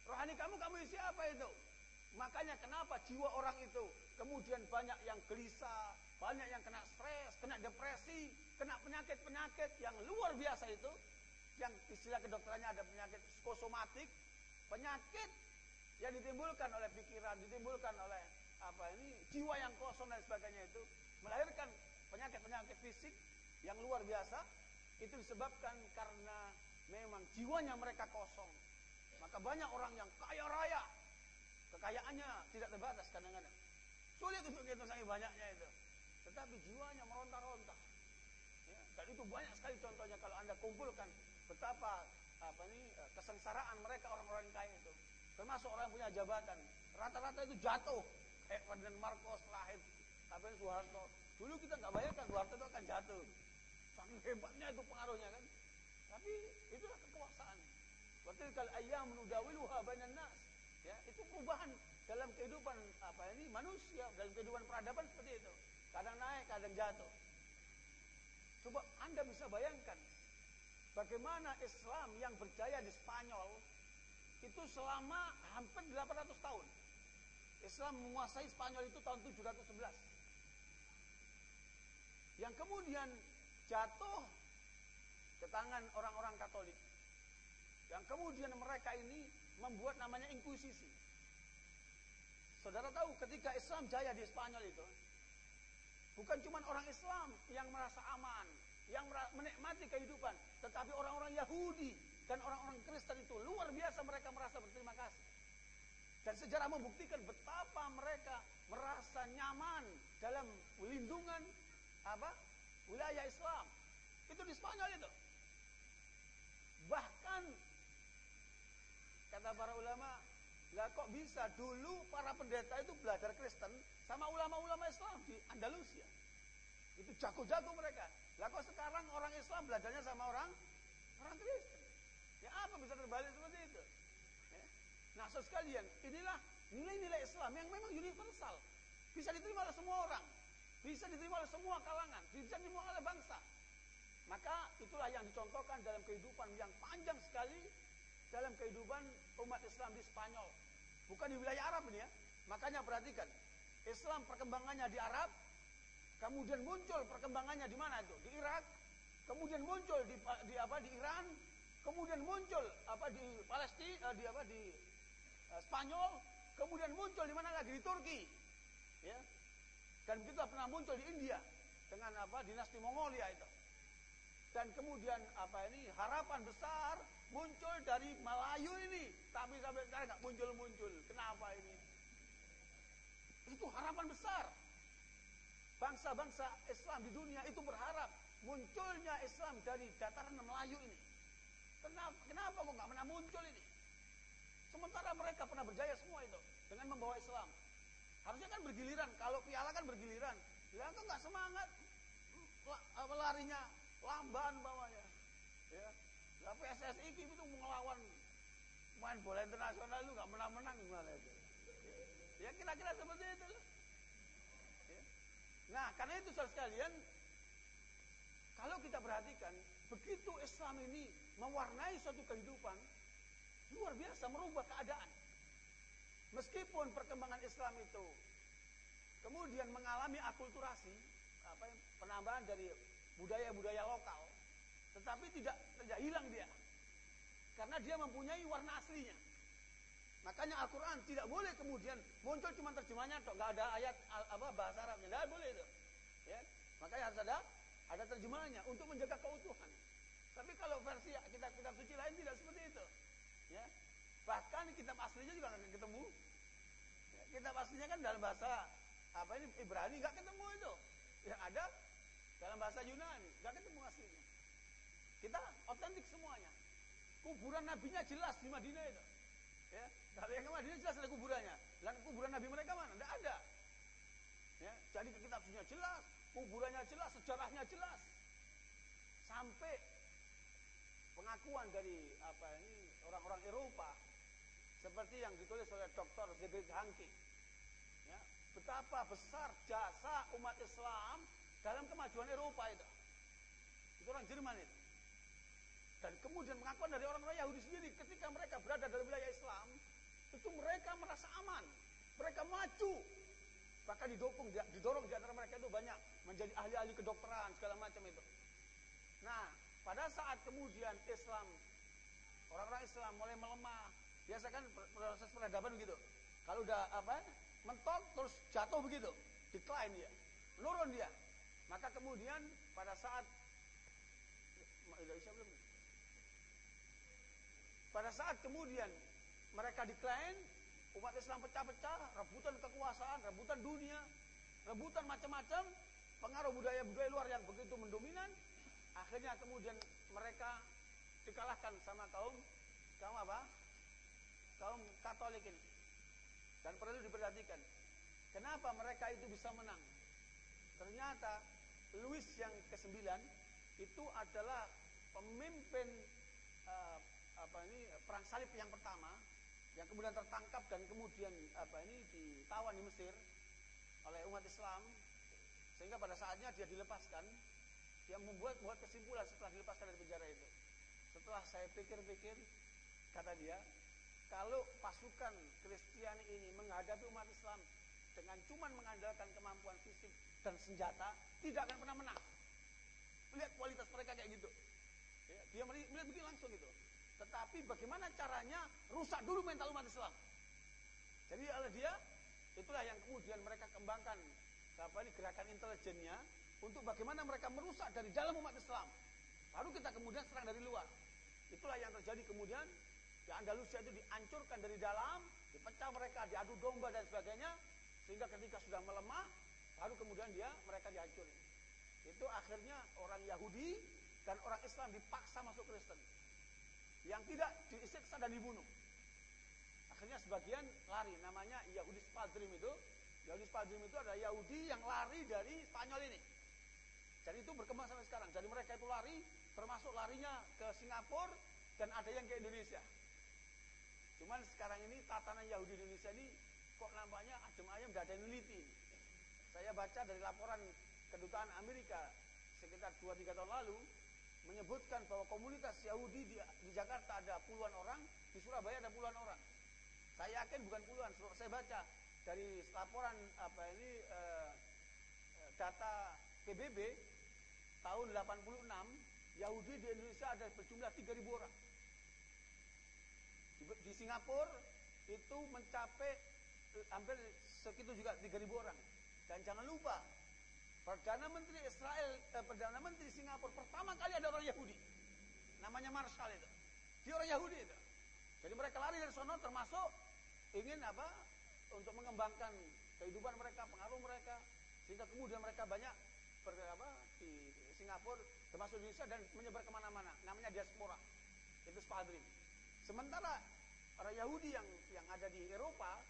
Rohani kamu kamu isi apa itu? Makanya kenapa jiwa orang itu kemudian banyak yang gelisah, banyak yang kena stres, kena depresi, kena penyakit-penyakit yang luar biasa itu. Yang istilah kedokterannya ada penyakit psikosomatik, penyakit yang ditimbulkan oleh pikiran, ditimbulkan oleh apa ini jiwa yang kosong dan sebagainya itu melahirkan penyakit-penyakit fisik yang luar biasa itu disebabkan karena memang jiwanya mereka kosong. Maka banyak orang yang kaya raya, kekayaannya tidak terbatas kadang-kadang. Sulit untuk kita sangat banyaknya itu tetapi jiwanya meronta-ronta. Ya, dan itu banyak sekali contohnya kalau anda kumpulkan betapa apa ini eh, kesengsaraan mereka orang-orang kaya itu. termasuk orang yang punya jabatan, rata-rata itu jatuh. Kayak Ferdinand Marcos, lahir, tapi Soeharto. Dulu kita nggak bayangkan Soeharto itu akan jatuh. Saking hebatnya itu pengaruhnya kan. Tapi itulah kekuasaan. Waktu kalau ayam menudawiluha banyak nas. Ya, itu perubahan dalam kehidupan apa ini manusia, dalam kehidupan peradaban seperti itu. Kadang naik, kadang jatuh. Coba Anda bisa bayangkan bagaimana Islam yang berjaya di Spanyol itu selama hampir 800 tahun. Islam menguasai Spanyol itu tahun 711. Yang kemudian jatuh ke tangan orang-orang Katolik. Yang kemudian mereka ini membuat namanya inkuisisi. Saudara tahu ketika Islam jaya di Spanyol itu, bukan cuma orang Islam yang merasa aman, yang menikmati kehidupan, tetapi orang-orang Yahudi dan orang-orang Kristen itu luar biasa mereka merasa berterima kasih. Dan sejarah membuktikan betapa mereka merasa nyaman dalam lindungan apa wilayah Islam. Itu di Spanyol itu. Bahkan kata para ulama, lah kok bisa dulu para pendeta itu belajar Kristen sama ulama-ulama Islam di Andalusia. Itu jago-jago mereka. Lah kok sekarang orang Islam belajarnya sama orang orang Kristen? Ya apa bisa terbalik seperti itu? Ya. Nah, so sekalian, inilah nilai-nilai Islam yang memang universal. Bisa diterima oleh semua orang. Bisa diterima oleh semua kalangan. Bisa diterima oleh bangsa. Maka itulah yang dicontohkan dalam kehidupan yang panjang sekali dalam kehidupan umat Islam di Spanyol. Bukan di wilayah Arab ini ya. Makanya perhatikan, Islam perkembangannya di Arab, kemudian muncul perkembangannya di mana itu? Di Irak, kemudian muncul di, di apa? Di Iran, kemudian muncul apa di Palestina, di apa di uh, Spanyol, kemudian muncul di mana lagi di Turki, ya. Dan kita pernah muncul di India dengan apa dinasti Mongolia itu. Dan kemudian apa ini harapan besar muncul dari Melayu ini, tapi sampai sekarang nggak muncul-muncul. Kenapa ini? Itu harapan besar. Bangsa-bangsa Islam di dunia itu berharap munculnya Islam dari dataran Melayu ini. Kenapa, kenapa kok nggak pernah muncul ini? Sementara mereka pernah berjaya semua itu dengan membawa Islam. Harusnya kan bergiliran. Kalau piala kan bergiliran. Ya kok nggak semangat larinya lamban bawahnya. Lah PSSI itu melawan main bola internasional lu nggak menang-menang gimana itu? Ya kira-kira seperti itu. Ya. Nah, karena itu saudara sekalian, kalau kita perhatikan, begitu Islam ini mewarnai suatu kehidupan, luar biasa merubah keadaan. Meskipun perkembangan Islam itu kemudian mengalami akulturasi, apa penambahan dari budaya-budaya lokal, tetapi tidak tidak hilang dia. Karena dia mempunyai warna aslinya. Makanya Al-Quran tidak boleh kemudian muncul cuma terjemahnya atau nggak ada ayat apa bahasa Arabnya, nggak boleh itu. Ya, makanya harus ada ada terjemahnya untuk menjaga keutuhan. Tapi kalau versi kitab-kitab suci lain tidak seperti itu. Ya, bahkan kitab aslinya juga nggak ketemu. Ya, kitab aslinya kan dalam bahasa apa ini Ibrani nggak ketemu itu. Yang ada dalam bahasa Yunani nggak ketemu aslinya. Kita otentik semuanya. Kuburan nabinya jelas di Madinah itu. Ya, kalau yang Madinah jelas ada kuburannya. Lalu kuburan nabi mereka mana? Tidak ada. Ya, jadi kitab sucinya jelas, kuburannya jelas, sejarahnya jelas. Sampai pengakuan dari apa ini orang-orang Eropa seperti yang ditulis oleh Dr. Zebed Hanke. Ya, betapa besar jasa umat Islam dalam kemajuan Eropa itu. Itu orang Jerman itu. Dan kemudian pengakuan dari orang-orang Yahudi sendiri ketika mereka berada dalam wilayah Islam, itu mereka merasa aman. Mereka maju. Bahkan didorong, didorong di antara mereka itu banyak menjadi ahli-ahli kedokteran, segala macam itu. Nah, pada saat kemudian Islam, orang-orang Islam mulai melemah, biasa kan proses peradaban begitu. Kalau udah apa, mentok terus jatuh begitu, decline dia, menurun dia. Maka kemudian pada saat belum? Pada saat kemudian mereka diklaim, umat Islam pecah-pecah, rebutan kekuasaan, rebutan dunia, rebutan macam-macam, pengaruh budaya-budaya luar yang begitu mendominan, akhirnya kemudian mereka dikalahkan sama kaum kaum apa? kaum Katolik ini. Dan perlu diperhatikan. Kenapa mereka itu bisa menang? Ternyata Louis yang ke-9 itu adalah pemimpin uh, apa ini perang salib yang pertama yang kemudian tertangkap dan kemudian apa ini ditawan di Mesir oleh umat Islam sehingga pada saatnya dia dilepaskan dia membuat buat kesimpulan setelah dilepaskan dari penjara itu setelah saya pikir-pikir kata dia kalau pasukan Kristiani ini menghadapi umat Islam dengan cuma mengandalkan kemampuan fisik dan senjata, tidak akan pernah menang. Lihat kualitas mereka kayak gitu. Ya, dia melihat begini langsung gitu. Tetapi bagaimana caranya rusak dulu mental umat Islam. Jadi oleh dia, itulah yang kemudian mereka kembangkan apa ini gerakan intelijennya untuk bagaimana mereka merusak dari dalam umat Islam. Baru kita kemudian serang dari luar. Itulah yang terjadi kemudian di Andalusia itu dihancurkan dari dalam, dipecah mereka, diadu domba dan sebagainya, sehingga ketika sudah melemah, baru kemudian dia mereka dihancurin. Itu akhirnya orang Yahudi dan orang Islam dipaksa masuk Kristen. Yang tidak disiksa dan dibunuh. Akhirnya sebagian lari, namanya Yahudi Spadrim itu. Yahudi Spadrim itu adalah Yahudi yang lari dari Spanyol ini. Jadi itu berkembang sampai sekarang. Jadi mereka itu lari, termasuk larinya ke Singapura dan ada yang ke Indonesia. Cuman sekarang ini tatanan Yahudi Indonesia ini kok nampaknya adem ayam tidak ada yang neliti. Saya baca dari laporan kedutaan Amerika sekitar 2-3 tahun lalu menyebutkan bahwa komunitas Yahudi di, di Jakarta ada puluhan orang, di Surabaya ada puluhan orang. Saya yakin bukan puluhan, saya baca dari laporan apa ini eh, data PBB tahun 86 Yahudi di Indonesia ada berjumlah 3000 orang. Di, di Singapura itu mencapai eh, hampir segitu juga 3000 orang. Dan jangan lupa, Perdana Menteri Israel, eh, Perdana Menteri Singapura pertama kali ada orang Yahudi. Namanya Marshall itu. Dia orang Yahudi itu. Jadi mereka lari dari sana termasuk ingin apa? Untuk mengembangkan kehidupan mereka, pengaruh mereka, sehingga kemudian mereka banyak ber, apa, di Singapura, termasuk di Indonesia dan menyebar ke mana-mana. Namanya diaspora. Itu spadrin. Sementara orang Yahudi yang yang ada di Eropa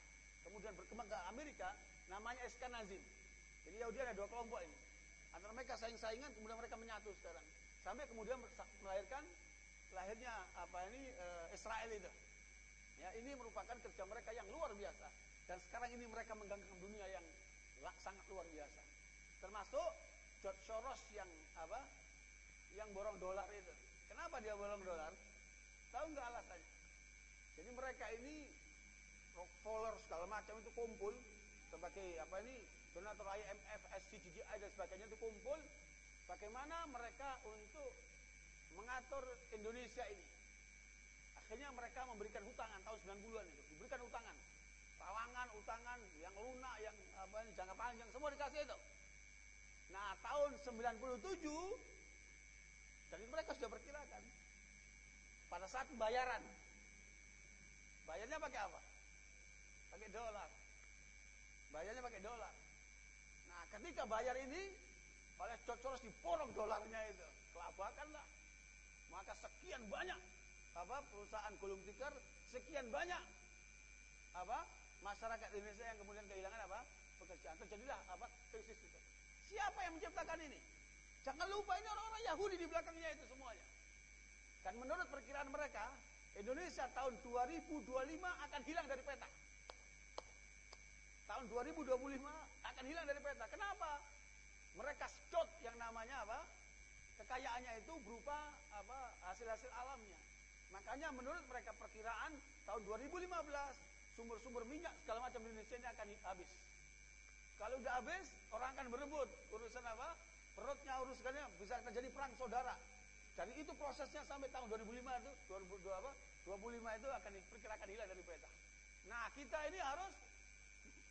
kemudian berkembang ke Amerika namanya Eskanazim. Jadi Yahudi ada dua kelompok ini. Antara mereka saing-saingan kemudian mereka menyatu sekarang. Sampai kemudian melahirkan lahirnya apa ini uh, Israel itu. Ya, ini merupakan kerja mereka yang luar biasa dan sekarang ini mereka mengganggu dunia yang sangat luar biasa. Termasuk George Soros yang apa? Yang borong dolar itu. Kenapa dia borong dolar? Tahu nggak alasannya? Jadi mereka ini Rockefeller segala macam itu kumpul sebagai apa ini donatur IMF, SCGI dan sebagainya itu kumpul bagaimana mereka untuk mengatur Indonesia ini. Akhirnya mereka memberikan hutangan tahun 90-an itu, diberikan hutangan. Tawangan, utangan, yang lunak, yang apa jangka panjang semua dikasih itu. Nah, tahun 97 dan mereka sudah perkirakan pada saat pembayaran. Bayarnya pakai apa? Pakai dolar. Bayarnya pakai dolar. Ketika bayar ini oleh Soros diporong dolarnya itu, kelabakan lah. Maka sekian banyak apa perusahaan gulung tikar, sekian banyak apa masyarakat Indonesia yang kemudian kehilangan apa pekerjaan. Terjadilah apa krisis itu. Siapa yang menciptakan ini? Jangan lupa ini orang-orang Yahudi di belakangnya itu semuanya. Dan menurut perkiraan mereka, Indonesia tahun 2025 akan hilang dari peta. Tahun 2025 akan hilang dari peta. Kenapa? Mereka sedot yang namanya apa? Kekayaannya itu berupa apa? hasil-hasil alamnya. Makanya menurut mereka perkiraan tahun 2015 sumber-sumber minyak segala macam di Indonesia ini akan habis. Kalau udah habis, orang akan berebut urusan apa? Perutnya uruskannya bisa terjadi perang saudara. Jadi itu prosesnya sampai tahun 2005 itu 2002 apa? 25 itu akan diperkirakan hilang dari peta. Nah, kita ini harus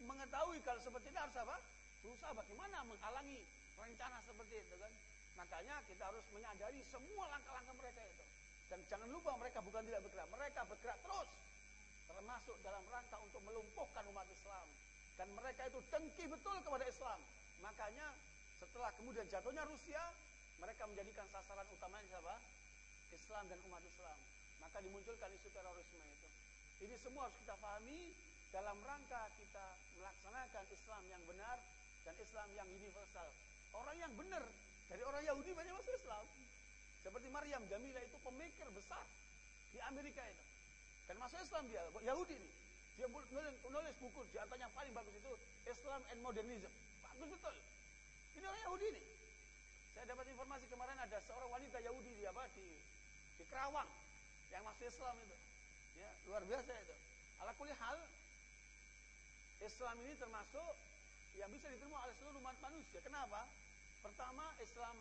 mengetahui kalau seperti ini harus apa? Berusaha bagaimana menghalangi rencana seperti itu kan. Makanya kita harus menyadari semua langkah-langkah mereka itu. Dan jangan lupa mereka bukan tidak bergerak, mereka bergerak terus. Termasuk dalam rangka untuk melumpuhkan umat Islam. Dan mereka itu dengki betul kepada Islam. Makanya setelah kemudian jatuhnya Rusia, mereka menjadikan sasaran utamanya siapa? Islam dan umat Islam. Maka dimunculkan isu terorisme itu. Ini semua harus kita pahami dalam rangka kita melaksanakan Islam yang benar dan Islam yang universal. Orang yang benar dari orang Yahudi banyak masuk Islam. Seperti Maryam Jamila itu pemikir besar di Amerika itu. Dan masuk Islam dia, Yahudi ini. Dia nulis, nulis buku, di antaranya yang paling bagus itu Islam and Modernism. Bagus betul. Ini orang Yahudi ini. Saya dapat informasi kemarin ada seorang wanita Yahudi di apa di di Kerawang yang masuk Islam itu. Ya, luar biasa itu. Ala hal Islam ini termasuk yang bisa diterima oleh seluruh umat manusia. Kenapa? Pertama, Islam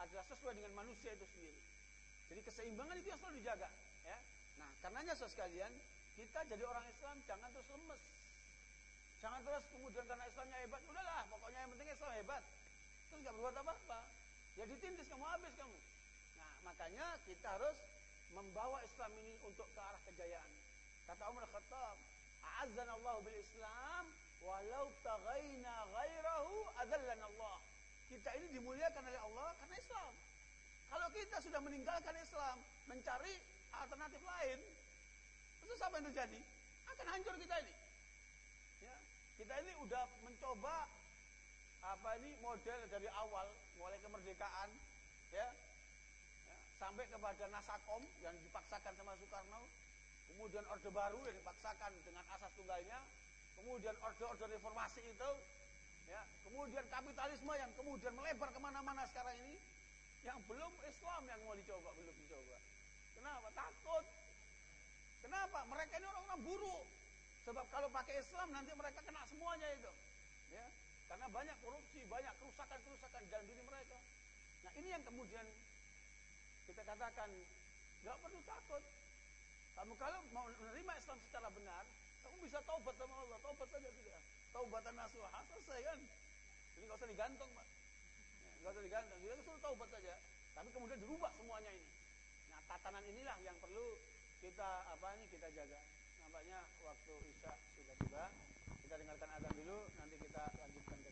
adalah sesuai dengan manusia itu sendiri. Jadi keseimbangan itu yang selalu dijaga. Ya. Nah, karenanya saudara sekalian, kita jadi orang Islam jangan terus lemes. Jangan terus kemudian karena Islamnya hebat, udahlah, pokoknya yang penting Islam hebat. Terus nggak berbuat apa-apa. Ya ditindas kamu habis kamu. Nah, makanya kita harus membawa Islam ini untuk ke arah kejayaan. Kata Umar Khattab, "A'azzana Allah bil Islam walau taghaina ghairahu adzallana Allah." Kita ini dimuliakan oleh Allah karena Islam. Kalau kita sudah meninggalkan Islam, mencari alternatif lain, terus apa yang terjadi? Akan hancur kita ini. Ya, kita ini udah mencoba apa ini model dari awal mulai kemerdekaan, ya, ya sampai kepada Nasakom yang dipaksakan sama Soekarno, kemudian Orde Baru yang dipaksakan dengan asas tunggalnya, kemudian orde-orde reformasi itu, ya, kemudian kapitalisme yang kemudian melebar ke mana-mana sekarang ini, yang belum Islam yang mau dicoba belum dicoba. Kenapa? Takut. Kenapa? Mereka ini orang-orang buruk. Sebab kalau pakai Islam nanti mereka kena semuanya itu. Ya. Karena banyak korupsi, banyak kerusakan-kerusakan dalam diri mereka. Nah ini yang kemudian kita katakan nggak perlu takut. Kamu kalau mau menerima Islam secara benar, kamu bisa taubat sama Allah, taubat saja sudah. Taubatan nasuha selesai kan. Jadi nggak usah digantung, Pak. Ya, nggak usah digantung, dia suruh taubat saja. Tapi kemudian dirubah semuanya ini. Nah tatanan inilah yang perlu kita apa ini kita jaga. Nampaknya waktu Isya sudah tiba. Kita dengarkan azan dulu, nanti kita lanjutkan kajian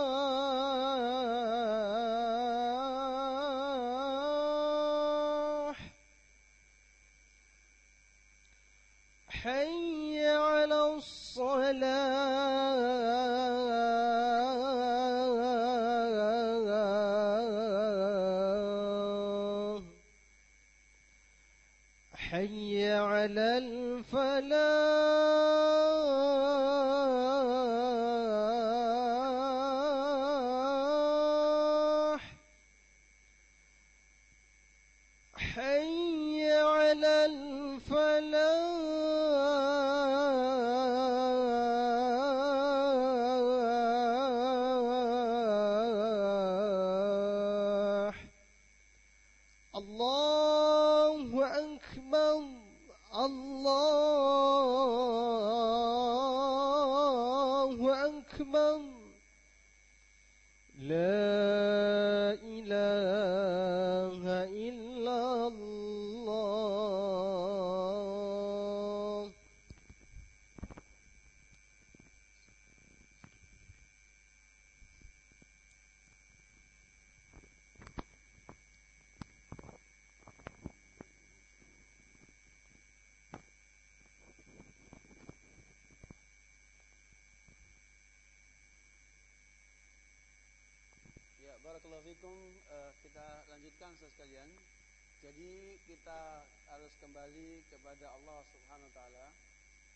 Kembali kepada Allah Subhanahu wa taala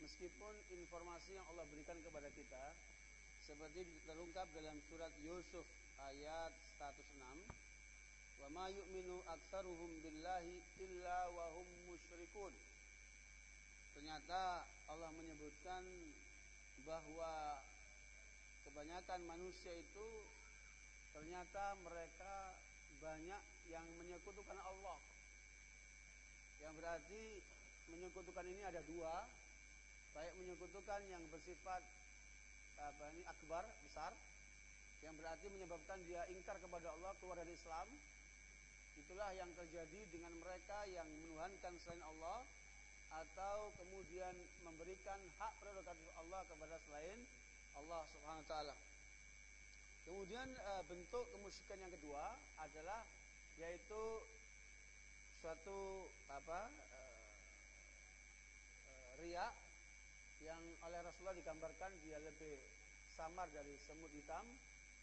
meskipun informasi yang Allah berikan kepada kita seperti terungkap dalam surat Yusuf ayat 106 wa ma yu'minu aktsaruhum billahi illa wa hum musyrikun ternyata Allah menyebutkan bahwa kebanyakan manusia itu ternyata mereka banyak yang menyekutukan Allah. Yang berarti menyekutukan ini ada dua, baik menyekutukan yang bersifat apa ini akbar besar, yang berarti menyebabkan dia ingkar kepada Allah keluar dari Islam. Itulah yang terjadi dengan mereka yang menuhankan selain Allah atau kemudian memberikan hak prerogatif Allah kepada selain Allah Subhanahu wa taala. Kemudian e, bentuk kemusyrikan yang kedua adalah yaitu suatu apa e, e, riak yang oleh Rasulullah digambarkan dia lebih samar dari semut hitam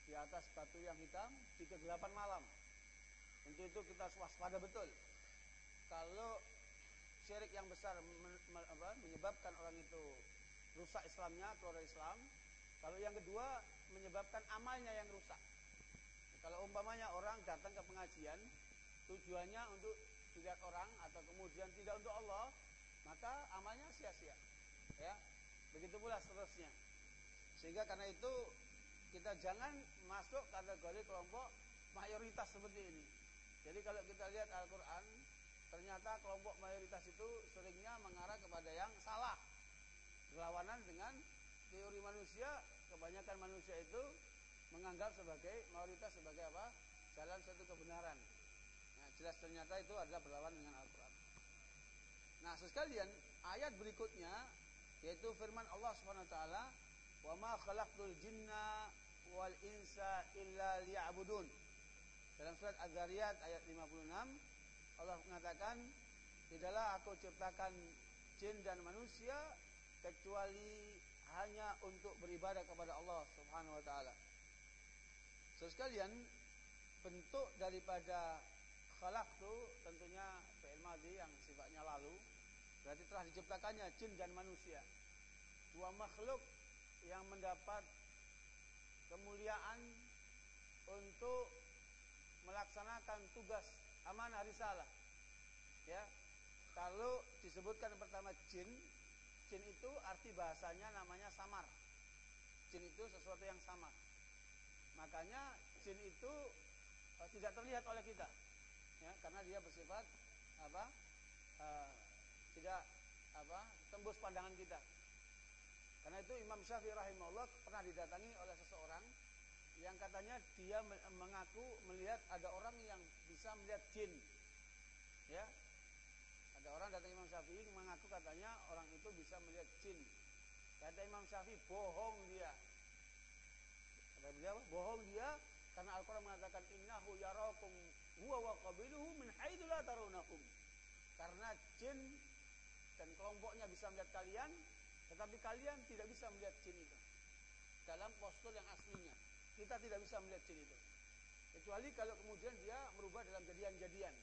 di atas batu yang hitam di kegelapan malam. Untuk itu kita waspada betul. Kalau syirik yang besar menyebabkan orang itu rusak Islamnya, keluar Islam. Kalau yang kedua menyebabkan amalnya yang rusak. Kalau umpamanya orang datang ke pengajian tujuannya untuk dilihat orang atau kemudian tidak untuk Allah, maka amalnya sia-sia. Ya. Begitu pula seterusnya. Sehingga karena itu kita jangan masuk kategori kelompok mayoritas seperti ini. Jadi kalau kita lihat Al-Qur'an, ternyata kelompok mayoritas itu seringnya mengarah kepada yang salah. Berlawanan dengan teori manusia, kebanyakan manusia itu menganggap sebagai mayoritas sebagai apa? Jalan satu kebenaran. Jelas ternyata itu adalah berlawan dengan Al-Qur'an. Nah, sekalian, ayat berikutnya yaitu firman Allah Subhanahu wa taala, "Wa ma khalaqtul jinna wal insa illa liya'budun." Dalam surat Az-Zariyat ayat 56 Allah mengatakan, "Tidaklah aku ciptakan jin dan manusia kecuali hanya untuk beribadah kepada Allah Subhanahu wa taala." Sekalian, bentuk daripada khalaq itu tentunya fi'il madhi yang sifatnya lalu berarti telah diciptakannya jin dan manusia. Dua makhluk yang mendapat kemuliaan untuk melaksanakan tugas amanah risalah. Ya. Kalau disebutkan pertama jin, jin itu arti bahasanya namanya samar. Jin itu sesuatu yang samar. Makanya jin itu uh, tidak terlihat oleh kita. Ya, karena dia bersifat apa? Uh, tidak apa? tembus pandangan kita. Karena itu Imam Syafi'i rahimahullah pernah didatangi oleh seseorang yang katanya dia mengaku melihat ada orang yang bisa melihat jin. Ya. Ada orang datang Imam Syafi'i mengaku katanya orang itu bisa melihat jin. Kata Imam Syafi'i bohong dia. Kata beliau bohong dia karena Al-Qur'an mengatakan innahu yarakum huwa wa qabiluhu min. Karena jin dan kelompoknya bisa melihat kalian, tetapi kalian tidak bisa melihat jin itu. Dalam postur yang aslinya. Kita tidak bisa melihat jin itu. Kecuali kalau kemudian dia merubah dalam jadian-jadian.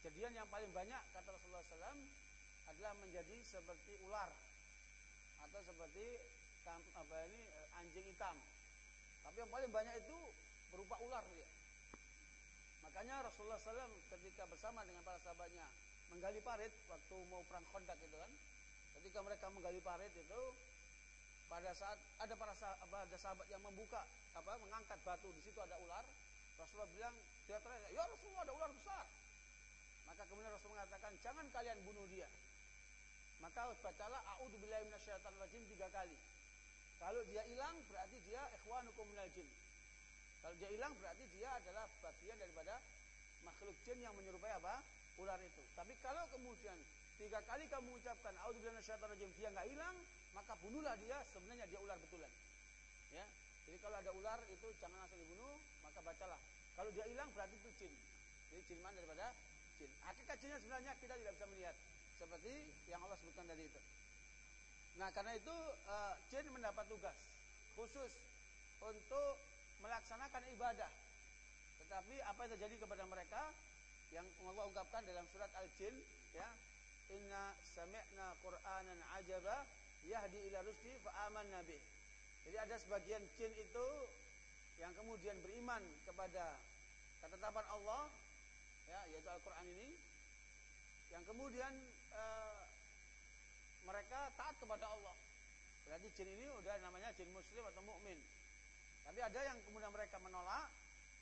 Jadian yang paling banyak kata Rasulullah SAW adalah menjadi seperti ular atau seperti apa ini anjing hitam. Tapi yang paling banyak itu berupa ular dia. Makanya Rasulullah SAW ketika bersama dengan para sahabatnya menggali parit waktu mau perang Khandaq itu kan, ketika mereka menggali parit itu pada saat ada para sahabat, ada sahabat yang membuka apa mengangkat batu di situ ada ular. Rasulullah bilang dia teriak ya Rasulullah ada ular besar. Maka kemudian Rasul mengatakan jangan kalian bunuh dia. Maka bacalah a'udzubillahi minasyaitonir rajim tiga kali. Kalau dia hilang berarti dia ikhwanukum minal jin kalau dia hilang berarti dia adalah bagian daripada makhluk jin yang menyerupai apa? Ular itu. Tapi kalau kemudian tiga kali kamu auzubillahi minasyaitonirrajim dia nggak hilang, maka bunuhlah dia sebenarnya dia ular betulan. Ya. Jadi kalau ada ular itu jangan langsung dibunuh, maka bacalah. Kalau dia hilang berarti itu jin. Jadi jin mana daripada jin. Hakikat jinnya sebenarnya kita tidak bisa melihat seperti yang Allah sebutkan tadi itu. Nah, karena itu uh, jin mendapat tugas khusus untuk melaksanakan ibadah. Tetapi apa yang terjadi kepada mereka yang Allah ungkapkan dalam surat Al-Jin ya, Inna sami'na Qur'anan ajaba yahdi ila rusdi fa amanna bih. Jadi ada sebagian jin itu yang kemudian beriman kepada ketetapan Allah ya yaitu Al-Qur'an ini yang kemudian uh, mereka taat kepada Allah. Berarti jin ini udah namanya jin muslim atau mukmin. Tapi ada yang kemudian mereka menolak,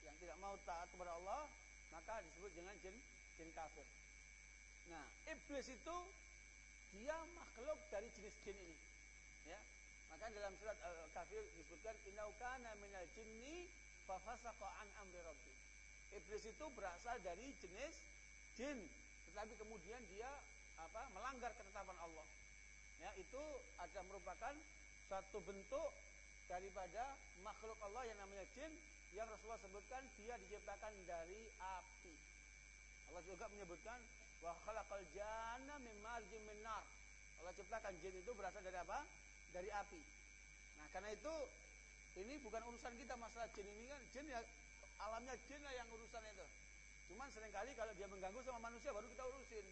yang tidak mau taat kepada Allah, maka disebut dengan jin jin kafir. Nah, iblis itu dia makhluk dari jenis jin ini. Ya. Maka dalam surat Al-Kafir disebutkan innau kana minal jinni fa fasaqa an amri rabbi. Iblis itu berasal dari jenis jin, tetapi kemudian dia apa? melanggar ketetapan Allah. Ya, itu ada merupakan satu bentuk daripada makhluk Allah yang namanya jin yang Rasulullah sebutkan dia diciptakan dari api. Allah juga menyebutkan wa khalaqal janna min marjin min nar. Allah ciptakan jin itu berasal dari apa? Dari api. Nah, karena itu ini bukan urusan kita masalah jin ini kan jin ya alamnya jin lah yang urusan itu. Cuman sering kali kalau dia mengganggu sama manusia baru kita urusin.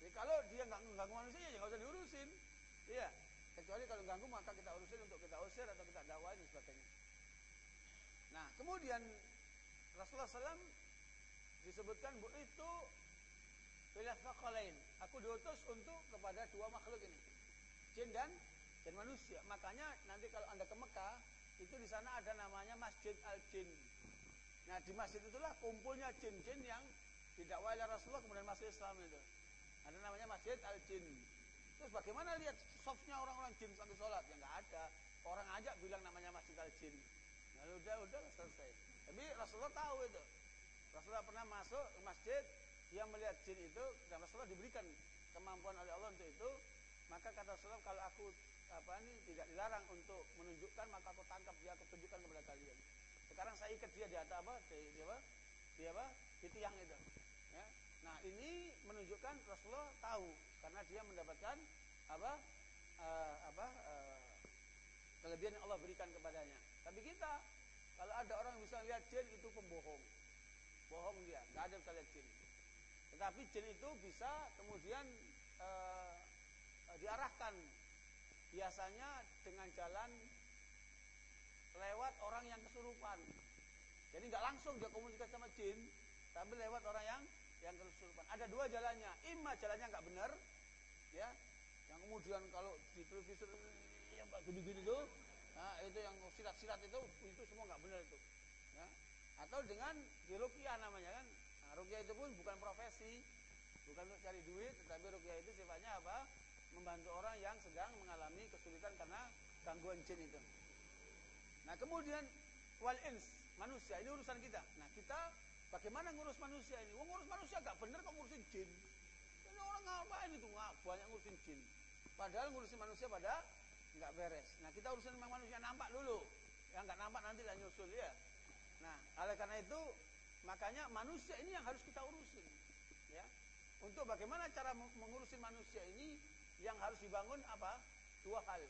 Jadi kalau dia nggak mengganggu manusia ya nggak usah diurusin. Iya. Kecuali kalau ganggu maka kita urusin untuk kita usir atau kita dakwah dan sebagainya. Nah, kemudian Rasulullah SAW disebutkan bu itu lain. Aku diutus untuk kepada dua makhluk ini. Jin dan jin manusia. Makanya nanti kalau Anda ke Mekah, itu di sana ada namanya Masjid Al-Jin. Nah, di masjid itulah kumpulnya jin-jin yang didakwai oleh Rasulullah kemudian masuk Islam itu. Ada namanya Masjid Al-Jin. Terus bagaimana lihat softnya orang-orang jin sampai sholat? Ya nggak ada. Orang aja bilang namanya Masjid Al-Jin. Nah, udah, udah selesai. Tapi Rasulullah tahu itu. Rasulullah pernah masuk ke masjid, dia melihat jin itu dan Rasulullah diberikan kemampuan oleh Allah untuk itu maka kata Rasulullah kalau aku apa ini tidak dilarang untuk menunjukkan maka aku tangkap dia aku tunjukkan kepada kalian sekarang saya ikat dia di atas apa di, di apa di apa di tiang itu ya nah ini menunjukkan Rasulullah tahu karena dia mendapatkan apa uh, apa uh, kelebihan yang Allah berikan kepadanya. Tapi kita kalau ada orang yang bisa lihat jin itu pembohong. Bohong dia. Nggak ada lihat jin. Tetapi jin itu bisa kemudian e, diarahkan biasanya dengan jalan lewat orang yang kesurupan. Jadi nggak langsung dia komunikasi sama jin, tapi lewat orang yang yang kesurupan. Ada dua jalannya, ima jalannya nggak benar, ya, yang kemudian kalau di televisi yang gini-gini tuh, nah, itu yang silat-silat itu, itu semua nggak benar itu, ya. Atau dengan dirukiah namanya kan, Nah, rukyah itu pun bukan profesi, bukan untuk cari duit, tetapi rukyah itu sifatnya apa? Membantu orang yang sedang mengalami kesulitan karena gangguan jin itu. Nah, kemudian wal ins, manusia ini urusan kita. Nah, kita bagaimana ngurus manusia ini? Wong ngurus manusia gak bener kok ngurusin jin. Ini orang ngapain itu? Nggak banyak ngurusin jin. Padahal ngurusin manusia pada nggak beres. Nah, kita urusan memang manusia nampak dulu. Yang nggak nampak nanti lah nyusul ya. Nah, oleh karena itu Makanya manusia ini yang harus kita urusin. Ya. Untuk bagaimana cara mengurusin manusia ini yang harus dibangun apa? Dua hal.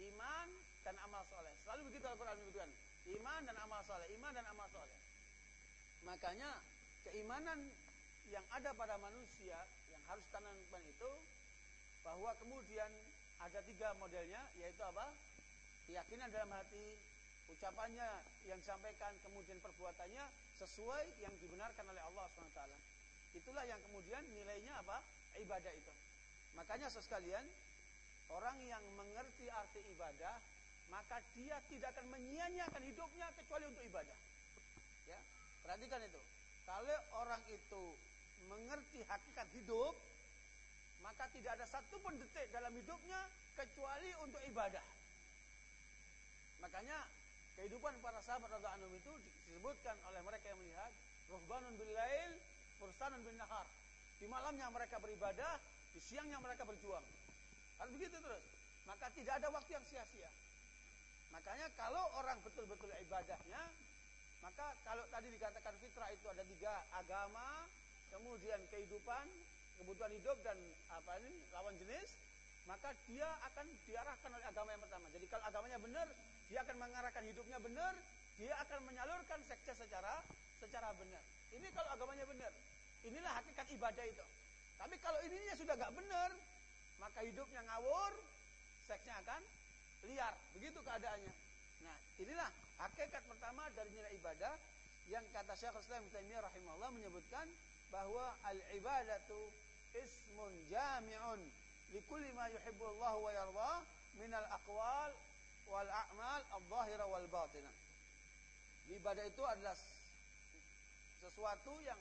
Iman dan amal soleh. Selalu begitu Al-Quran menyebutkan. Iman dan amal soleh. Iman dan amal soleh. Makanya keimanan yang ada pada manusia yang harus tanamkan itu bahwa kemudian ada tiga modelnya yaitu apa? Keyakinan dalam hati, ucapannya yang disampaikan kemudian perbuatannya sesuai yang dibenarkan oleh Allah SWT. Itulah yang kemudian nilainya apa? Ibadah itu. Makanya sekalian, orang yang mengerti arti ibadah, maka dia tidak akan menyia-nyiakan hidupnya kecuali untuk ibadah. Ya, perhatikan itu. Kalau orang itu mengerti hakikat hidup, maka tidak ada satu pun detik dalam hidupnya kecuali untuk ibadah. Makanya Kehidupan para sahabat radhiyallahu anhum itu disebutkan oleh mereka yang melihat Ruhbanun bil lail, fursanun bin nahar. Di malamnya mereka beribadah, di siangnya mereka berjuang. Kan begitu terus. Maka tidak ada waktu yang sia-sia. Makanya kalau orang betul-betul ibadahnya, maka kalau tadi dikatakan fitrah itu ada tiga agama, kemudian kehidupan, kebutuhan hidup dan apa ini lawan jenis, maka dia akan diarahkan oleh agama yang pertama. Jadi kalau agamanya benar, dia akan mengarahkan hidupnya benar, dia akan menyalurkan seksnya secara secara benar. Ini kalau agamanya benar. Inilah hakikat ibadah itu. Tapi kalau ininya sudah gak benar, maka hidupnya ngawur, seksnya akan liar. Begitu keadaannya. Nah, inilah hakikat pertama dari nilai ibadah yang kata Syekh Islam Taimiyah rahimahullah menyebutkan bahwa al-ibadatu ismun jami'un likulli ma yuhibbu Allah wa yarda min al-aqwal wal a'mal adh-dhahira wal batinah. Ibadah itu adalah sesuatu yang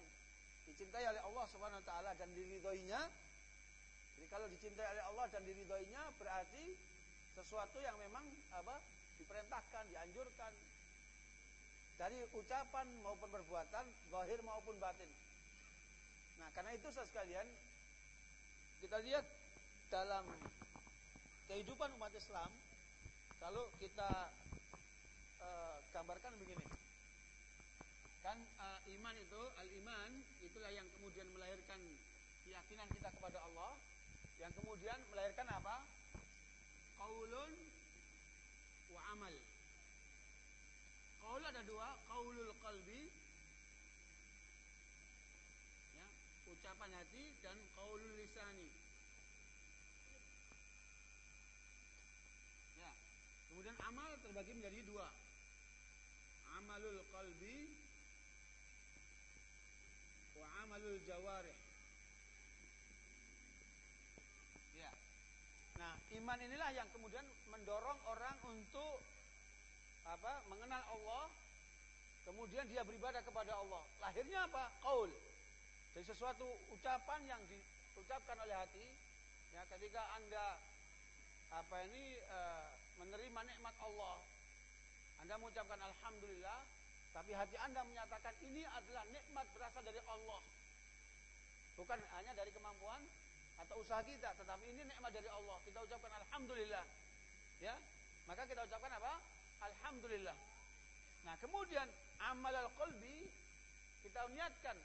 dicintai oleh Allah Subhanahu wa taala dan diridhoinya. Jadi kalau dicintai oleh Allah dan diridhoinya berarti sesuatu yang memang apa? Diperintahkan, dianjurkan. Dari ucapan maupun perbuatan, zahir maupun batin. Nah, karena itu sekalian kita lihat dalam kehidupan umat Islam kalau kita uh, gambarkan begini. Kan uh, iman itu al iman itulah yang kemudian melahirkan keyakinan kita kepada Allah. Yang kemudian melahirkan apa? Qaulun wa amal qaul ada dua qaulul qalbi ya ucapan hati dan qaulul lisani ya kemudian amal terbagi menjadi dua amalul qalbi wa amalul jawarih. Ya. Nah, iman inilah yang kemudian mendorong orang untuk apa? mengenal Allah, kemudian dia beribadah kepada Allah. Lahirnya apa? Qaul. Dari sesuatu ucapan yang diucapkan oleh hati, ya ketika Anda apa ini e, menerima nikmat Allah, Anda mengucapkan alhamdulillah, tapi hati Anda menyatakan ini adalah nikmat berasal dari Allah. Bukan hanya dari kemampuan atau usaha kita, tetapi ini nikmat dari Allah. Kita ucapkan alhamdulillah. Ya. Maka kita ucapkan apa? Alhamdulillah. Nah, kemudian amal al-qalbi kita niatkan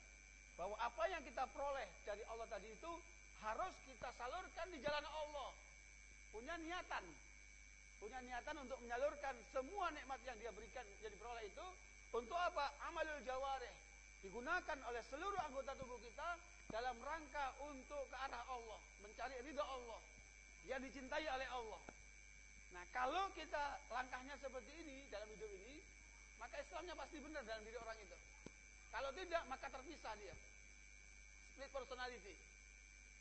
bahwa apa yang kita peroleh dari Allah tadi itu harus kita salurkan di jalan Allah. Punya niatan. Punya niatan untuk menyalurkan semua nikmat yang dia berikan jadi peroleh itu untuk apa? Amalul jawarih. Digunakan oleh seluruh anggota tubuh kita dalam rangka untuk ke arah Allah. Mencari ridha Allah. Yang dicintai oleh Allah. Nah kalau kita langkahnya seperti ini dalam hidup ini. Maka Islamnya pasti benar dalam diri orang itu. Kalau tidak maka terpisah dia. Split personality.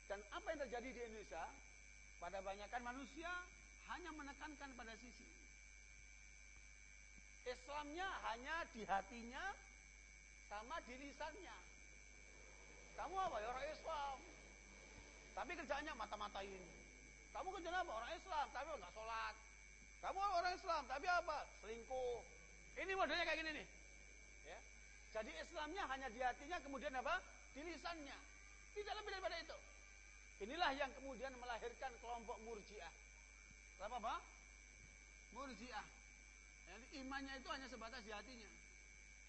Dan apa yang terjadi di Indonesia? Pada banyakkan manusia hanya menekankan pada sisi Islamnya hanya di hatinya sama di lisannya. Kamu apa ya orang Islam? Tapi kerjanya mata-matain. Kamu kerjanya apa? Orang Islam, tapi nggak sholat. Kamu orang Islam, tapi apa? Selingkuh. Ini modelnya kayak gini nih. Ya. Jadi Islamnya hanya di hatinya, kemudian apa? Di lisannya. Tidak lebih daripada itu. Inilah yang kemudian melahirkan kelompok murjiah. Apa, Pak? Murjiah. Jadi imannya itu hanya sebatas di hatinya.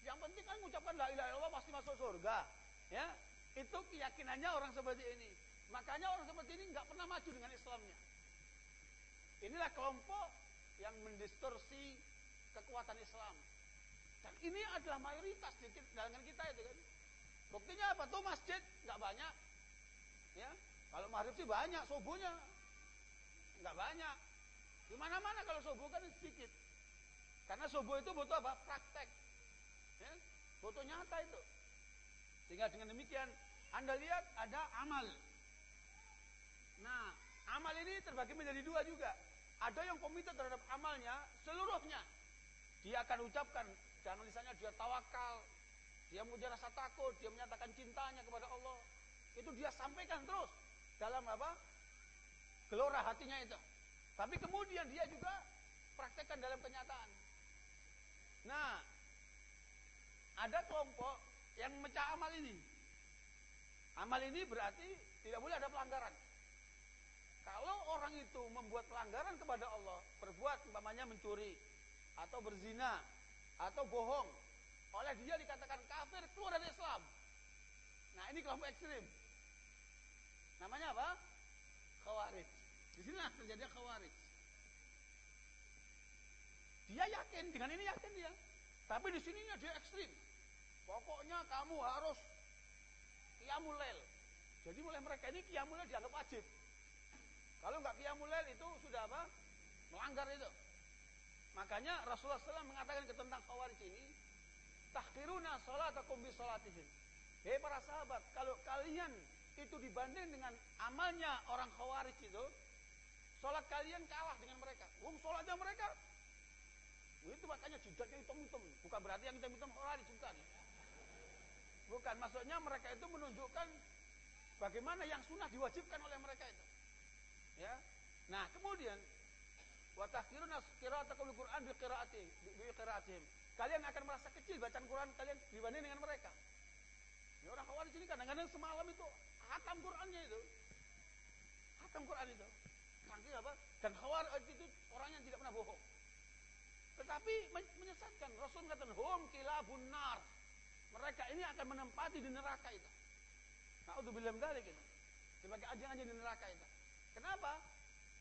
Yang penting kan mengucapkan la ilaha illallah pasti masuk surga. Ya, itu keyakinannya orang seperti ini. Makanya orang seperti ini nggak pernah maju dengan Islamnya. Inilah kelompok yang mendistorsi kekuatan Islam. Dan ini adalah mayoritas di kalangan kita itu kan. Buktinya apa? Tuh masjid nggak banyak. Ya, kalau maghrib sih banyak, subuhnya nggak banyak. Di mana-mana kalau subuh kan sedikit. Karena subuh itu butuh apa? Praktek. Ya? Butuh nyata itu. Sehingga dengan demikian, Anda lihat ada amal. Nah, amal ini terbagi menjadi dua juga. Ada yang komite terhadap amalnya seluruhnya. Dia akan ucapkan, jangan lisannya dia tawakal, dia punya rasa takut, dia menyatakan cintanya kepada Allah. Itu dia sampaikan terus dalam apa? Gelora hatinya itu. Tapi kemudian dia juga praktekkan dalam kenyataan. Nah, ada kelompok yang mecah amal ini. Amal ini berarti tidak boleh ada pelanggaran. Kalau orang itu membuat pelanggaran kepada Allah, berbuat umpamanya mencuri atau berzina atau bohong, oleh dia dikatakan kafir keluar dari Islam. Nah ini kelompok ekstrim. Namanya apa? Khawarij. Di sinilah terjadi khawarij. Dia yakin dengan ini yakin dia. Tapi di sininya dia ekstrim. Pokoknya kamu harus kiamulail. Jadi mulai mereka ini kiamulail dianggap wajib. Kalau nggak kiamulail itu sudah apa? Melanggar itu. Makanya Rasulullah SAW mengatakan tentang khawarij ini, tahkiruna salatakum bi salatihim. Hei para sahabat, kalau kalian itu dibanding dengan amalnya orang khawarij itu, sholat kalian kalah dengan mereka. Um, sholatnya mereka itu makanya jidatnya hitam-hitam. Bukan berarti yang hitam-hitam khawarij bukan. Bukan, maksudnya mereka itu menunjukkan bagaimana yang sunnah diwajibkan oleh mereka itu. Ya. Nah, kemudian wa tahkiruna qira'atakum al-Qur'an bi qira'atihim bi qira'atihim. Kalian akan merasa kecil bacaan Quran kalian dibanding dengan mereka. Ya, orang Khawarij ini kadang-kadang semalam itu hatam Qurannya itu. Hatam Quran itu. Saking apa? Dan Khawarij itu orang yang tidak pernah bohong. Tetapi menyesatkan. Rasul mengatakan hum kilabun nar. Mereka ini akan menempati di neraka itu. Naudzubillah dari itu. Sebagai anjing-anjing di neraka itu. Kenapa?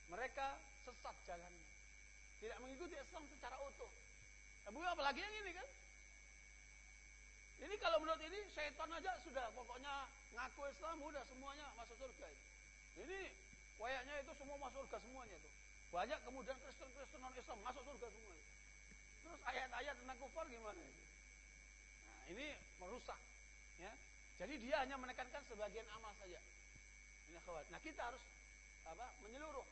Mereka sesat jalannya. Tidak mengikuti Islam secara utuh. Nah, apalagi yang ini kan? Ini kalau menurut ini setan aja sudah pokoknya ngaku Islam udah semuanya masuk surga. Ini wayaknya itu semua masuk surga semuanya itu. Banyak kemudian Kristen-Kristen non Islam masuk surga semua. Itu. Terus ayat-ayat tentang kufar gimana itu? Nah, ini merusak ya. Jadi dia hanya menekankan sebagian amal saja. Ini. Nah, kita harus apa? menyeluruh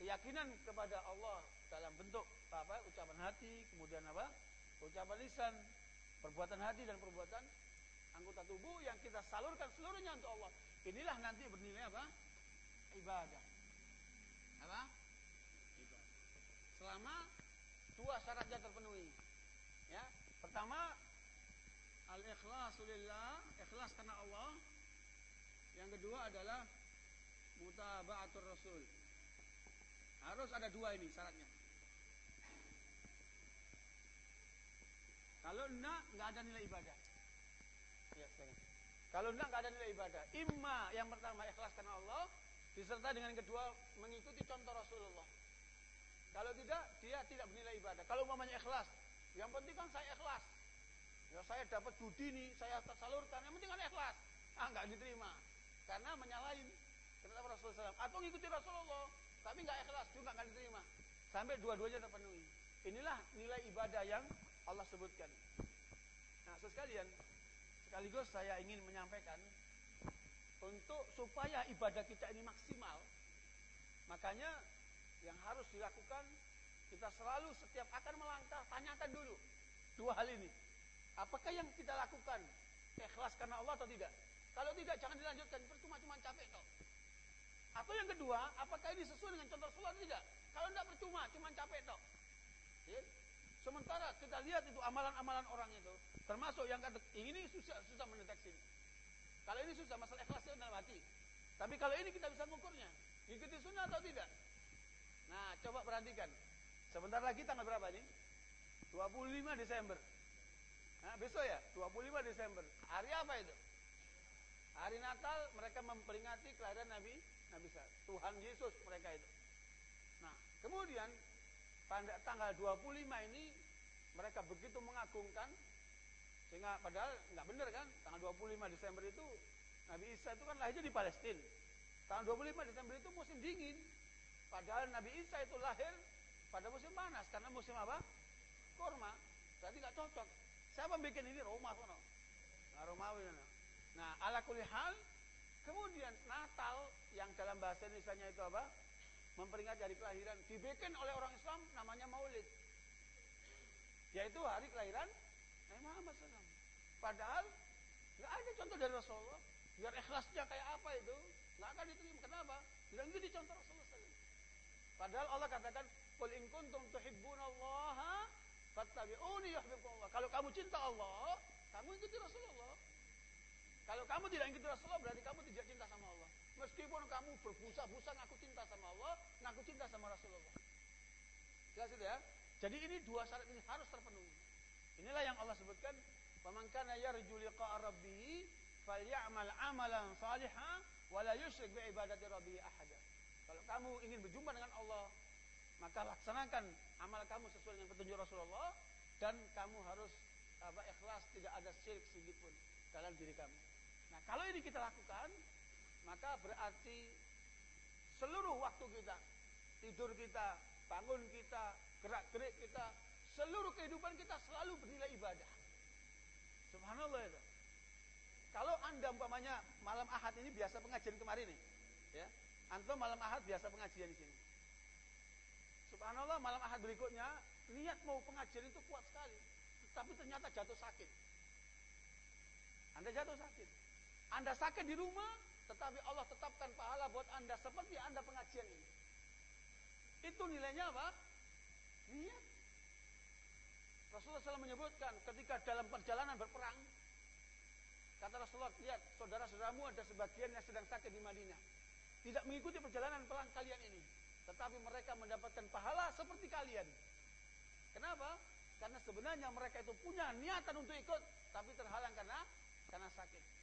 keyakinan kepada Allah dalam bentuk apa? ucapan hati, kemudian apa? ucapan lisan, perbuatan hati dan perbuatan anggota tubuh yang kita salurkan seluruhnya untuk Allah. Inilah nanti bernilai apa? Ibadah. Apa? Ibadah. Selama dua syaratnya terpenuhi. Ya, pertama al-ikhlasu lillah, ikhlas karena Allah. Yang kedua adalah mutaba'atur rasul. Harus ada dua ini syaratnya. Kalau enggak, enggak ada nilai ibadah. Ya, Kalau enggak, enggak ada nilai ibadah. Imma yang pertama ikhlas karena Allah, disertai dengan kedua mengikuti contoh Rasulullah. Kalau tidak, dia tidak bernilai ibadah. Kalau umpamanya ikhlas, yang penting kan saya ikhlas. Ya saya dapat budi nih, saya tersalurkan. Yang penting kan ikhlas. Ah, enggak diterima. Karena menyalahin kata Rasulullah SAW. Atau ngikuti Rasulullah, tapi enggak ikhlas juga enggak diterima. Sampai dua-duanya terpenuhi. Inilah nilai ibadah yang Allah sebutkan. Nah, sekalian, sekaligus saya ingin menyampaikan untuk supaya ibadah kita ini maksimal, makanya yang harus dilakukan kita selalu setiap akan melangkah tanyakan dulu dua hal ini. Apakah yang kita lakukan ikhlas karena Allah atau tidak? Kalau tidak jangan dilanjutkan, percuma-cuma capek kok. Atau yang kedua, apakah ini sesuai dengan contoh Rasulullah tidak? Kalau tidak percuma, cuma capek toh. Ya? Sementara kita lihat itu amalan-amalan orang itu, termasuk yang kata ini susah susah mendeteksi. Kalau ini susah masalah ikhlasnya dalam hati. Tapi kalau ini kita bisa mengukurnya, ikuti sunnah atau tidak. Nah, coba perhatikan. Sebentar lagi tanggal berapa ini? 25 Desember. Nah, besok ya, 25 Desember. Hari apa itu? Hari Natal mereka memperingati kelahiran Nabi Nabi Tuhan Yesus mereka itu. Nah, kemudian pada tanggal 25 ini mereka begitu mengagungkan sehingga padahal nggak benar kan tanggal 25 Desember itu Nabi Isa itu kan lahirnya di Palestina. Tanggal 25 Desember itu musim dingin. Padahal Nabi Isa itu lahir pada musim panas karena musim apa? Kurma. Berarti nggak cocok. Siapa bikin ini? Roma sono. Nah Romawi nah ala kulihal kemudian Natal yang dalam bahasa Indonesia itu apa memperingati hari kelahiran dibikin oleh orang Islam namanya Maulid. Yaitu hari kelahiran Nabi Muhammad SAW. Padahal nggak ada contoh dari Rasulullah. Biar ikhlasnya kayak apa itu nggak akan diterima. Kenapa? Tidak itu contoh Rasulullah SAW. Padahal Allah katakan, "Qul in kuntum tuhibbunallaha fattabi'uni yuhibbukumullah." Kalau kamu cinta Allah, kamu ikuti Rasulullah. Kalau kamu tidak ikuti Rasulullah berarti kamu tidak cinta sama Allah. Meskipun kamu berbusa-busa ngaku cinta sama Allah, ngaku cinta sama Rasulullah. Jelas itu ya? Jadi ini dua syarat ini harus terpenuhi. Inilah yang Allah sebutkan, "Faman kana yarju liqa'a rabbih falyamal amalan salihan wa la yusyrik bi ibadati rabbih ahada." Kalau kamu ingin berjumpa dengan Allah, maka laksanakan amal kamu sesuai dengan petunjuk Rasulullah dan kamu harus apa ikhlas tidak ada syirik sedikit pun dalam diri kamu. Nah, kalau ini kita lakukan, maka berarti seluruh waktu kita, tidur kita, bangun kita, gerak-gerik kita, seluruh kehidupan kita selalu bernilai ibadah. Subhanallah itu. Kalau anda umpamanya malam ahad ini biasa pengajian kemarin nih, ya, antum malam ahad biasa pengajian di sini. Subhanallah malam ahad berikutnya niat mau pengajian itu kuat sekali, tapi ternyata jatuh sakit. Anda jatuh sakit. Anda sakit di rumah, tetapi Allah tetapkan pahala buat Anda seperti Anda pengajian ini. Itu nilainya apa? Niat. Rasulullah SAW menyebutkan ketika dalam perjalanan berperang, kata Rasulullah, lihat saudara-saudaramu ada sebagian yang sedang sakit di Madinah. Tidak mengikuti perjalanan perang kalian ini. Tetapi mereka mendapatkan pahala seperti kalian. Kenapa? Karena sebenarnya mereka itu punya niatan untuk ikut, tapi terhalang karena karena sakit.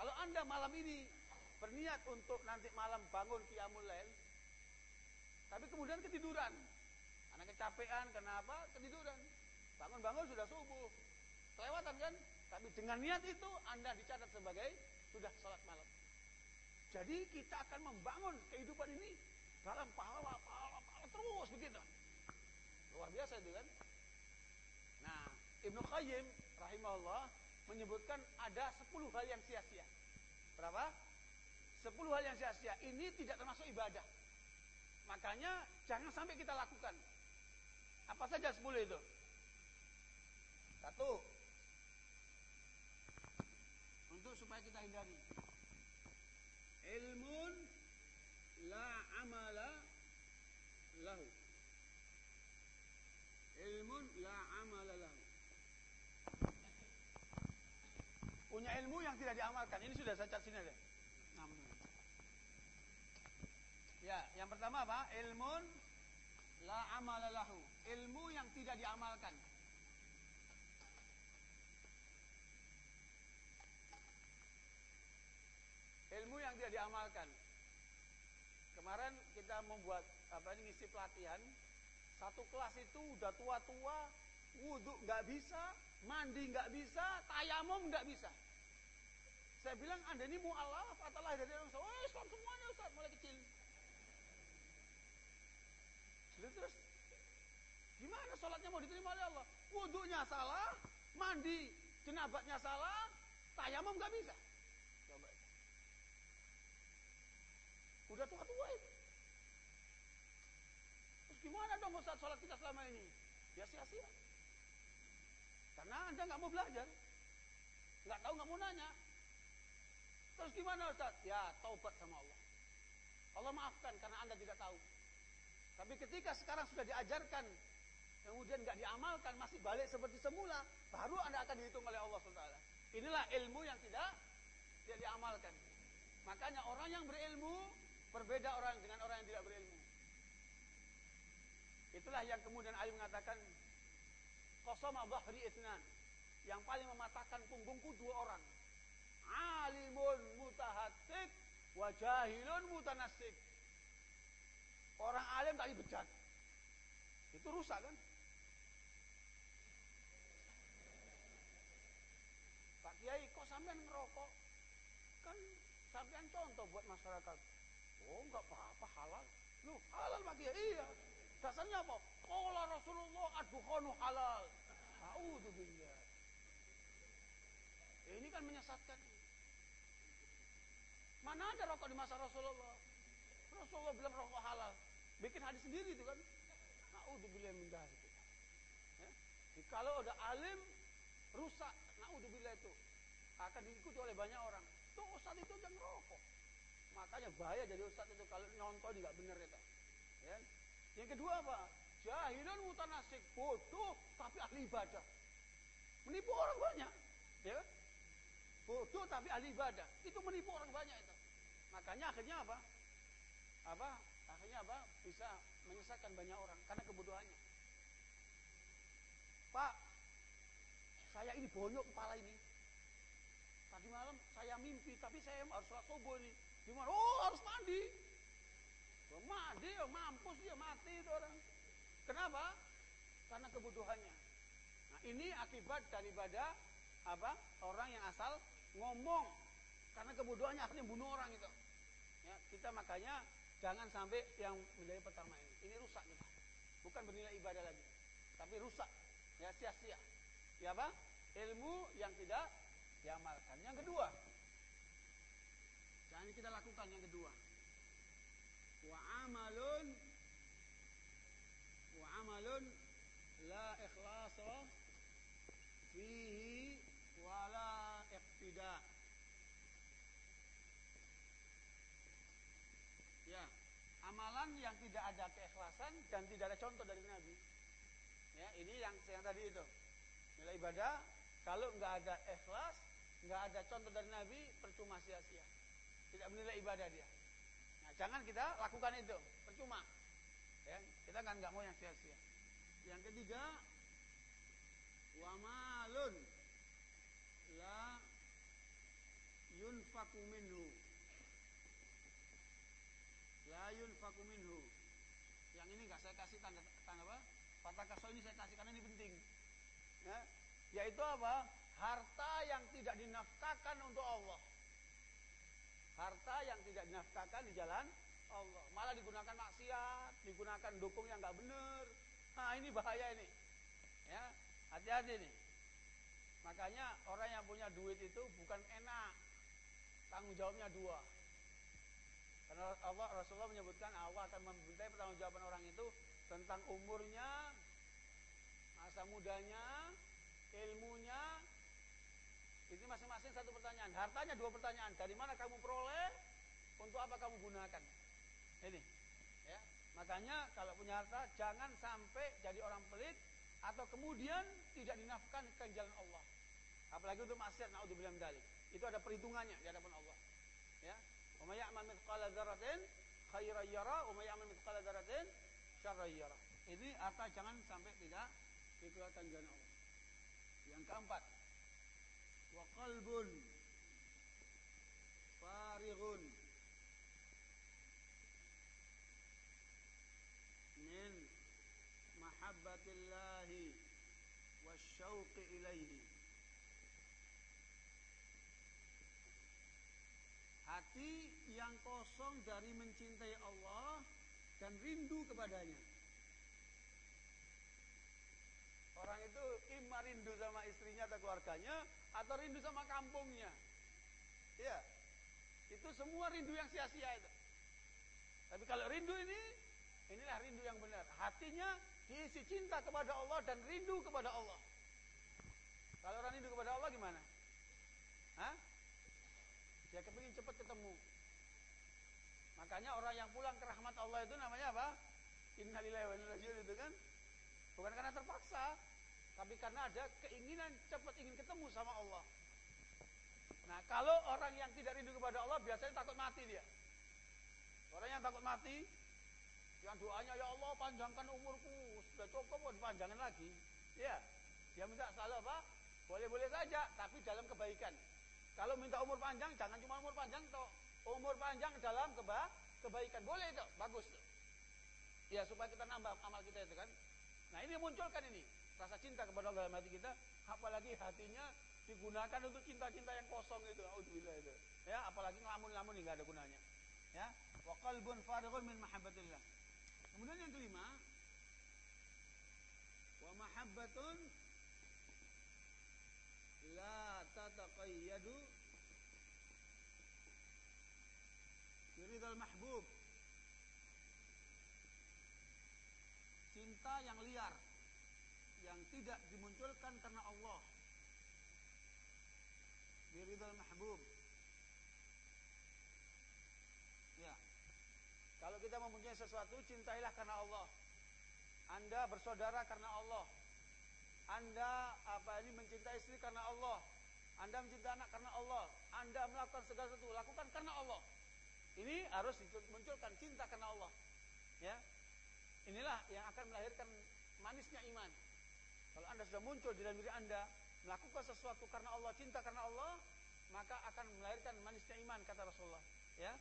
Kalau Anda malam ini berniat untuk nanti malam bangun qiyamul lail, tapi kemudian ketiduran. Karena kecapean, kenapa? Ketiduran. Bangun-bangun sudah subuh. Kelewatan kan? Tapi dengan niat itu Anda dicatat sebagai sudah sholat malam. Jadi kita akan membangun kehidupan ini dalam pahala, pahala, pahala terus begitu. Luar biasa itu kan. Nah, Ibnu Qayyim rahimahullah menyebutkan ada 10 hal yang sia-sia. Berapa? 10 hal yang sia-sia. Ini tidak termasuk ibadah. Makanya jangan sampai kita lakukan. Apa saja 10 itu? Satu. Untuk supaya kita hindari. Ilmun la amala lahu. Ilmun la amala lahu. Punya ilmu yang tidak diamalkan. Ini sudah saya cat sini ada. Nah, ya, yang pertama apa? Ilmun la amala lahu. Ilmu yang tidak diamalkan. Ilmu yang tidak diamalkan. Kemarin kita membuat apa ini ngisi pelatihan. Satu kelas itu udah tua-tua, wudhu nggak bisa, mandi nggak bisa, tayamum nggak bisa. Saya bilang anda ini mu'alaf atau lahir dari orang Ustaz. Oh Islam semuanya Ustaz, mulai kecil. Terus, terus gimana sholatnya mau diterima oleh Allah? Wudhunya salah, mandi jenabatnya salah, tayamum nggak bisa. Coba. Udah tua-tua itu. Terus gimana dong Ustaz sholat kita selama ini? Ya sia-sia. Karena Anda nggak mau belajar. Nggak tahu, nggak mau nanya. Terus gimana Ustaz? Ya, taubat sama Allah. Allah maafkan karena Anda tidak tahu. Tapi ketika sekarang sudah diajarkan, kemudian nggak diamalkan, masih balik seperti semula, baru Anda akan dihitung oleh Allah SWT. Inilah ilmu yang tidak tidak diamalkan. Makanya orang yang berilmu berbeda orang dengan orang yang tidak berilmu. Itulah yang kemudian Ali mengatakan Qasama bahri itnan. Yang paling mematahkan punggungku dua orang. Alimun mutahatik wa jahilun mutanasik. Orang alim tadi bejat. Itu rusak kan? Pak Kiai, kok sampean ngerokok? Kan sampean contoh buat masyarakat. Oh, enggak apa-apa halal. Loh, halal Pak Kiai? Iya. Dasarnya apa? Qala Rasulullah ad-dukhanu halal. A'udzubillah. Ini kan menyesatkan. Mana ada rokok di masa Rasulullah? Rasulullah bilang rokok halal. Bikin hadis sendiri itu kan. Na'udzubillah min dzalik. Ya? Jadi kalau ada alim rusak, na'udzubillah itu akan diikuti oleh banyak orang. Tuh ustaz itu jangan rokok. Makanya bahaya jadi ustaz itu kalau nonton nggak benar itu. Ya? Yang kedua apa? Jahilun mutanasik, bodoh tapi ahli ibadah. Menipu orang banyak. Ya kan? Bodoh tapi ahli ibadah. Itu menipu orang banyak itu. Makanya akhirnya apa? Apa? Akhirnya apa? Bisa menyesatkan banyak orang karena kebodohannya. Pak, saya ini bonyok kepala ini. Tadi malam saya mimpi, tapi saya harus sholat subuh ini. Gimana? Oh, harus mandi. Oh, mandi, mampus dia mati itu orang. Kenapa? Karena kebodohannya. Nah, ini akibat daripada apa? Orang yang asal ngomong karena kebodohannya akhirnya bunuh orang itu. Ya, kita makanya jangan sampai yang menjadi pertama ini. Ini rusak kita. Bukan bernilai ibadah lagi, tapi rusak. Ya sia-sia. Ya apa? Ilmu yang tidak diamalkan. Yang kedua, jangan kita lakukan yang kedua. Wa amalun wa amalun la ikhlasa fihi iqtida. Ya, amalan yang tidak ada keikhlasan dan tidak ada contoh dari Nabi. Ya, ini yang yang tadi itu. Nilai ibadah kalau nggak ada ikhlas, nggak ada contoh dari Nabi, percuma sia-sia. Tidak menilai ibadah dia. Nah, jangan kita lakukan itu, percuma. Ya, kita kan nggak mau yang sia-sia. Yang ketiga, wamalun la yunfaku minhu la yunfaku minhu yang ini nggak saya kasih tanda tanda apa Kata kaso ini saya kasih karena ini penting. Ya, yaitu apa? Harta yang tidak dinafkahkan untuk Allah. Harta yang tidak dinafkahkan di jalan Allah. Malah digunakan maksiat, digunakan dukung yang nggak benar. Nah ini bahaya ini. Ya, hati-hati nih. Makanya orang yang punya duit itu bukan enak. Tanggung jawabnya dua. Karena Allah Rasulullah menyebutkan Allah akan membintai pertanggungjawaban orang itu tentang umurnya, masa mudanya, ilmunya. Ini masing-masing satu pertanyaan. Hartanya dua pertanyaan. Dari mana kamu peroleh? Untuk apa kamu gunakan? Ini. Ya. Makanya kalau punya harta jangan sampai jadi orang pelit atau kemudian tidak dinafkahkan ke jalan Allah. Apalagi untuk maksiat naudzubillah dalik. Itu ada perhitungannya di hadapan Allah. Ya. Wa may ya'mal mithqala dzarratin khairan yara wa may ya'mal mithqala dzarratin syarrayyara. Ini harta jangan sampai tidak dikeluarkan jalan Allah. Yang keempat, wa qalbun farighun min mahabbatillahi wasyauqi ilaihi. Hati yang kosong dari mencintai Allah dan rindu kepadanya. Orang itu ima rindu sama istrinya atau keluarganya atau rindu sama kampungnya. Ya. Itu semua rindu yang sia-sia itu. Tapi kalau rindu ini, inilah rindu yang benar. Hatinya diisi cinta kepada Allah dan rindu kepada Allah. Kalau orang rindu kepada Allah gimana? Hah? Dia kepingin cepat ketemu. Makanya orang yang pulang ke rahmat Allah itu namanya apa? Innalillahi wa inna itu kan. Bukan karena terpaksa, tapi karena ada keinginan cepat ingin ketemu sama Allah. Nah, kalau orang yang tidak rindu kepada Allah biasanya takut mati dia. Orang yang takut mati, yang doanya ya Allah panjangkan umurku, sudah cukup mau dipanjangin lagi. Ya, dia minta salah apa? Boleh-boleh saja, tapi dalam kebaikan. Kalau minta umur panjang, jangan cuma umur panjang, toh. Umur panjang dalam keba kebaikan. Boleh itu bagus tuh. ya supaya kita nambah amal kita itu kan. Nah ini munculkan ini. Rasa cinta kepada Allah dalam hati kita. Apalagi hatinya digunakan untuk cinta-cinta yang kosong itu. Alhamdulillah itu. Ya apalagi ngelamun-ngelamun nggak ada gunanya. Ya wa qalbun farighun min mahabbatillah. Kemudian yang kelima wa mahabbatun la tataqayyadu Ridal mahbub. Cinta yang liar Yang tidak dimunculkan karena Allah. Biridal mahbub. Ya. Kalau kita mempunyai sesuatu Cintailah karena Allah. Anda bersaudara karena Allah. Anda apa ini mencintai istri karena Allah Anda mencinta anak karena Allah. Anda melakukan segala sesuatu, lakukan karena Allah. Ini harus dimunculkan cinta karena Allah. Ya. Inilah yang akan melahirkan manisnya iman. Kalau Anda sudah muncul di dalam diri Anda, melakukan sesuatu karena Allah, cinta karena Allah, maka akan melahirkan manisnya iman kata Rasulullah. Ya.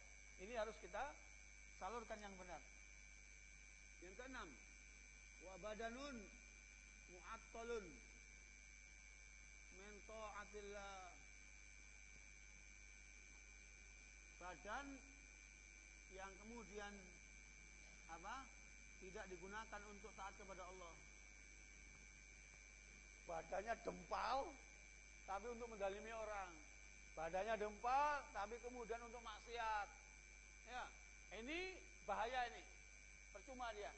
Ini harus kita salurkan yang benar. Yang keenam, wa badanun mu'attalun ta'atillah. Badan yang kemudian apa? Tidak digunakan untuk taat kepada Allah. Badannya dempal tapi untuk mendalimi orang. Badannya dempal tapi kemudian untuk maksiat. Ya, ini bahaya ini. Percuma dia.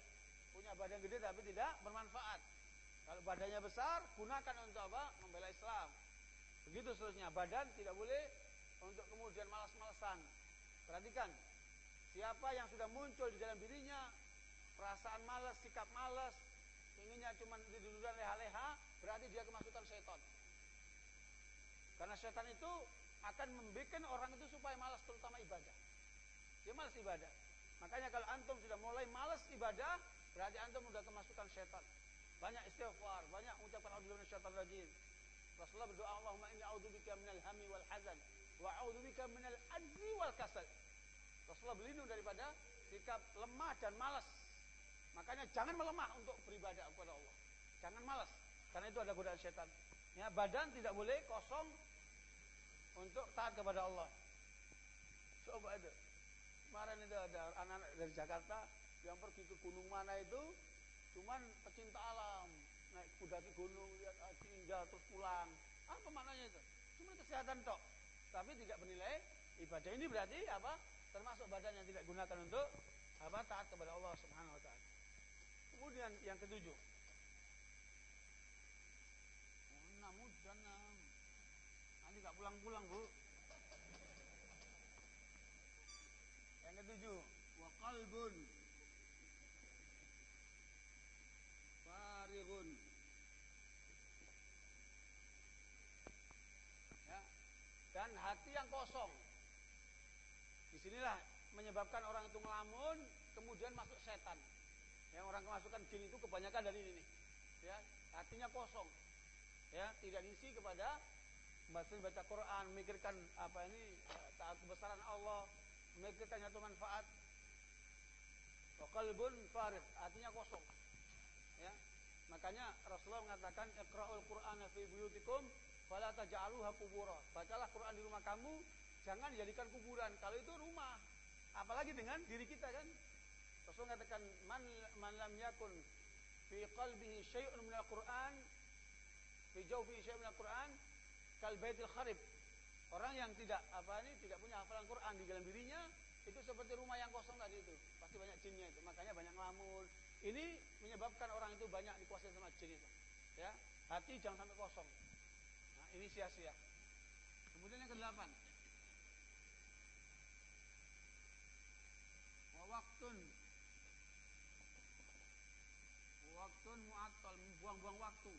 Punya badan gede tapi tidak bermanfaat. Kalau badannya besar, gunakan untuk apa? Membela Islam. Begitu seterusnya. Badan tidak boleh untuk kemudian malas-malasan. Perhatikan. Siapa yang sudah muncul di dalam dirinya perasaan malas, sikap malas, inginnya cuma didudukan leha-leha, berarti dia kemasukan setan. Karena setan itu akan membuat orang itu supaya malas terutama ibadah. Dia malas ibadah. Makanya kalau antum sudah mulai malas ibadah, berarti antum sudah kemasukan setan. Banyak istighfar, banyak mengucapkan auzubillahi syaitan rajim. Rasulullah berdoa, Allahumma inni a'udzubika minal hami wal hazan wa a'udzubika minal ajzi wal kasal. Rasulullah berlindung daripada sikap lemah dan malas. Makanya jangan melemah untuk beribadah kepada Allah. Jangan malas, karena itu ada godaan setan. Ya, badan tidak boleh kosong untuk taat kepada Allah. Coba ada. Kemarin itu ada anak-anak dari Jakarta yang pergi ke gunung mana itu, cuman pecinta alam, naik kuda di gunung, lihat tinggal terus pulang. Apa maknanya itu? Cuma kesehatan tok, tapi tidak bernilai ibadah. Ini berarti apa? Termasuk badan yang tidak gunakan untuk apa? Taat kepada Allah Subhanahu Wa Taala. Kemudian yang ketujuh, oh, namun jangan nanti nggak pulang-pulang bu. Yang ketujuh, wa qalbun farighun. Ya. Dan hati yang kosong. Di sinilah menyebabkan orang itu ngelamun, kemudian masuk setan. Yang orang kemasukan jin itu kebanyakan dari ini nih. Ya, hatinya kosong. Ya, tidak diisi kepada baca baca Quran, memikirkan apa ini taat kebesaran Allah, memikirkan satu manfaat. Qalbun farid, hatinya kosong. Ya. Makanya Rasulullah mengatakan iqra'ul Qur'ana fi buyutikum fala qubura. Bacalah Quran di rumah kamu, jangan jadikan kuburan. Kalau itu rumah, apalagi dengan diri kita kan. Rasul mengatakan man man lam yakun fi qalbihi syai'un minal Qur'an fi jawfi syai'un minal Qur'an kal baitil kharib. Orang yang tidak apa ini tidak punya hafalan Quran di dalam dirinya itu seperti rumah yang kosong tadi itu. Pasti banyak jinnya itu. Makanya banyak ngelamun. Ini menyebabkan orang itu banyak dikuasai sama jin itu. Ya, hati jangan sampai kosong. Ini sia-sia. Kemudian yang kedelapan. Wa waktun Waktun mu'attal, buang-buang waktu.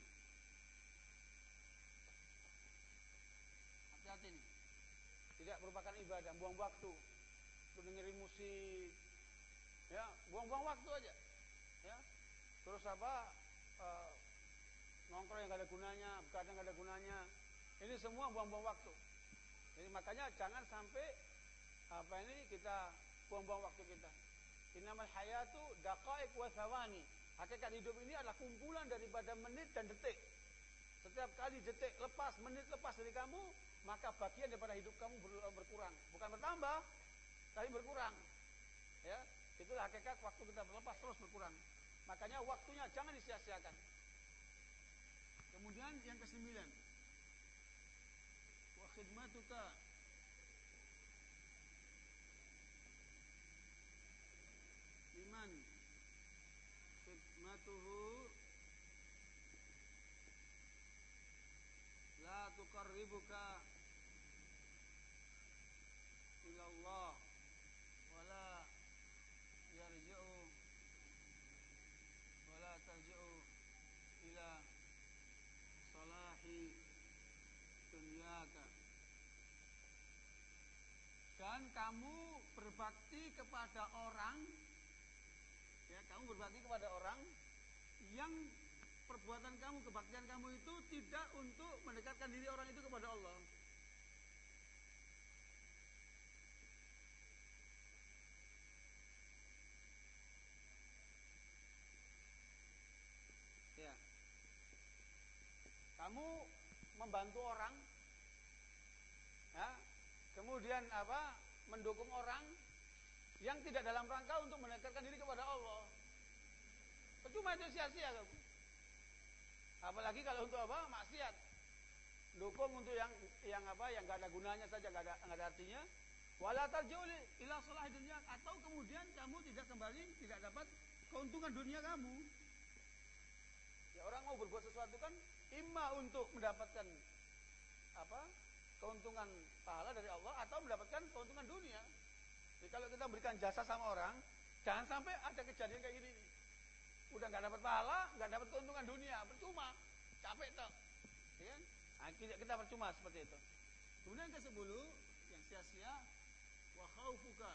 Hati-hati nih. Tidak merupakan ibadah, buang waktu. Dengerin musik. Ya, buang-buang waktu aja. Ya. Terus apa? Uh, nongkrong yang gak ada gunanya, begadang gak ada gunanya. Ini semua buang-buang waktu. Jadi makanya jangan sampai apa ini kita buang-buang waktu kita. Innamal hayatu daqaiq wa thawani. Hakikat hidup ini adalah kumpulan daripada menit dan detik. Setiap kali detik lepas, menit lepas dari kamu, maka bagian daripada hidup kamu berkurang. Bukan bertambah, tapi berkurang. Ya, itulah hakikat waktu kita berlepas terus berkurang. Makanya waktunya jangan disia-siakan. Kemudian yang kesembilan, khidmatuka. Liman khidmatuhu. La tuqarribuka ila Allah wala yarji'u wala tarji'u ila salahi dunyaka dan kamu berbakti kepada orang. Ya kamu berbakti kepada orang yang perbuatan kamu kebaktian kamu itu tidak untuk mendekatkan diri orang itu kepada Allah. Ya. Kamu membantu orang. Ya. Kemudian apa mendukung orang yang tidak dalam rangka untuk mendekatkan diri kepada Allah. Percuma itu sia-sia apalagi kalau untuk apa? Maksiat. Dukung untuk yang yang apa? Yang gak ada gunanya saja gak ada gak ada artinya. Wala tarjuli ila salah dunia. Atau kemudian kamu tidak kembali tidak dapat keuntungan dunia kamu. Ya orang mau berbuat sesuatu kan imma untuk mendapatkan apa keuntungan pahala dari Allah atau mendapatkan keuntungan dunia. Jadi kalau kita berikan jasa sama orang, jangan sampai ada kejadian kayak gini. Udah nggak dapat pahala, nggak dapat keuntungan dunia, percuma, capek toh. Ya kan? Nah, kita, kita percuma seperti itu. Kemudian ke sepuluh yang sia-sia wa khaufuka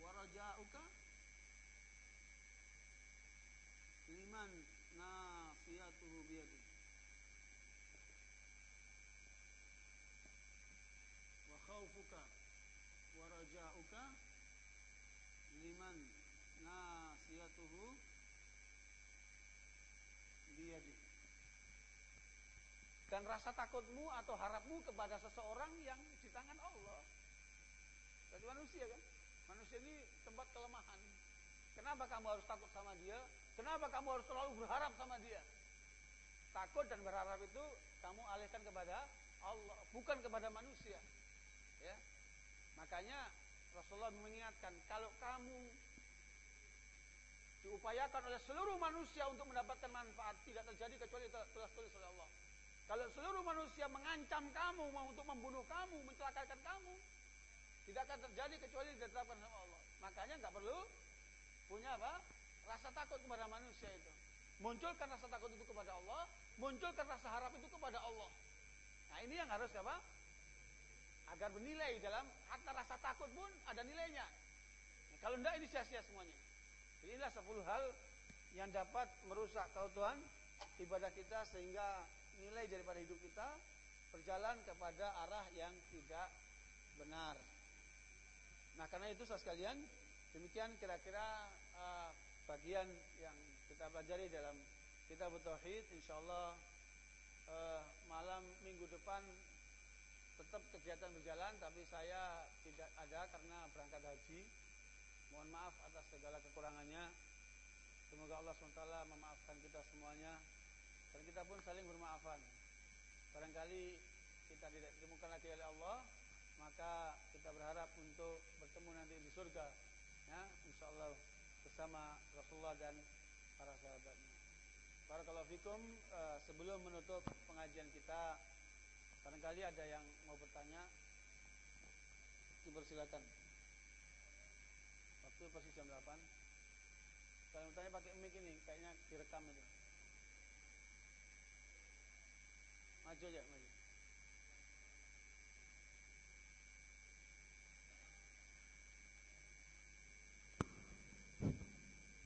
wa raja'uka liman nafiyatuhu biyadih khaufuka wa raja'uka liman nasiyatuhu biyadi dan rasa takutmu atau harapmu kepada seseorang yang di tangan Allah. Jadi manusia kan? Manusia ini tempat kelemahan. Kenapa kamu harus takut sama dia? Kenapa kamu harus selalu berharap sama dia? Takut dan berharap itu kamu alihkan kepada Allah, bukan kepada manusia. Ya. Makanya Rasulullah mengingatkan kalau kamu diupayakan oleh seluruh manusia untuk mendapatkan manfaat tidak terjadi kecuali telah tulis oleh Allah. Kalau seluruh manusia mengancam kamu untuk membunuh kamu, mencelakakan kamu, tidak akan terjadi kecuali ditetapkan sama Allah. Makanya nggak perlu punya apa? Rasa takut kepada manusia itu. Munculkan rasa takut itu kepada Allah, munculkan rasa harap itu kepada Allah. Nah ini yang harus apa? Agar bernilai dalam harta rasa takut pun ada nilainya. Kalau tidak ini sia-sia semuanya. Inilah 10 hal yang dapat merusak keutuhan ibadah kita sehingga nilai daripada hidup kita berjalan kepada arah yang tidak benar. Nah karena itu saudara sekalian demikian kira-kira uh, bagian yang kita pelajari dalam kitab Tauhid insyaallah uh, malam minggu depan tetap kegiatan berjalan tapi saya tidak ada karena berangkat haji. Mohon maaf atas segala kekurangannya. Semoga Allah SWT memaafkan kita semuanya. Dan kita pun saling bermaafan. Barangkali kita tidak ditemukan lagi oleh Allah maka kita berharap untuk bertemu nanti di surga ya insya Allah bersama Rasulullah dan para sahabatnya. Barakallahu fikum. Uh, sebelum menutup pengajian kita Barangkali ada yang mau bertanya Dipersilakan Waktu pasti jam 8 Kalau bertanya pakai mic ini Kayaknya direkam itu Maju aja maju.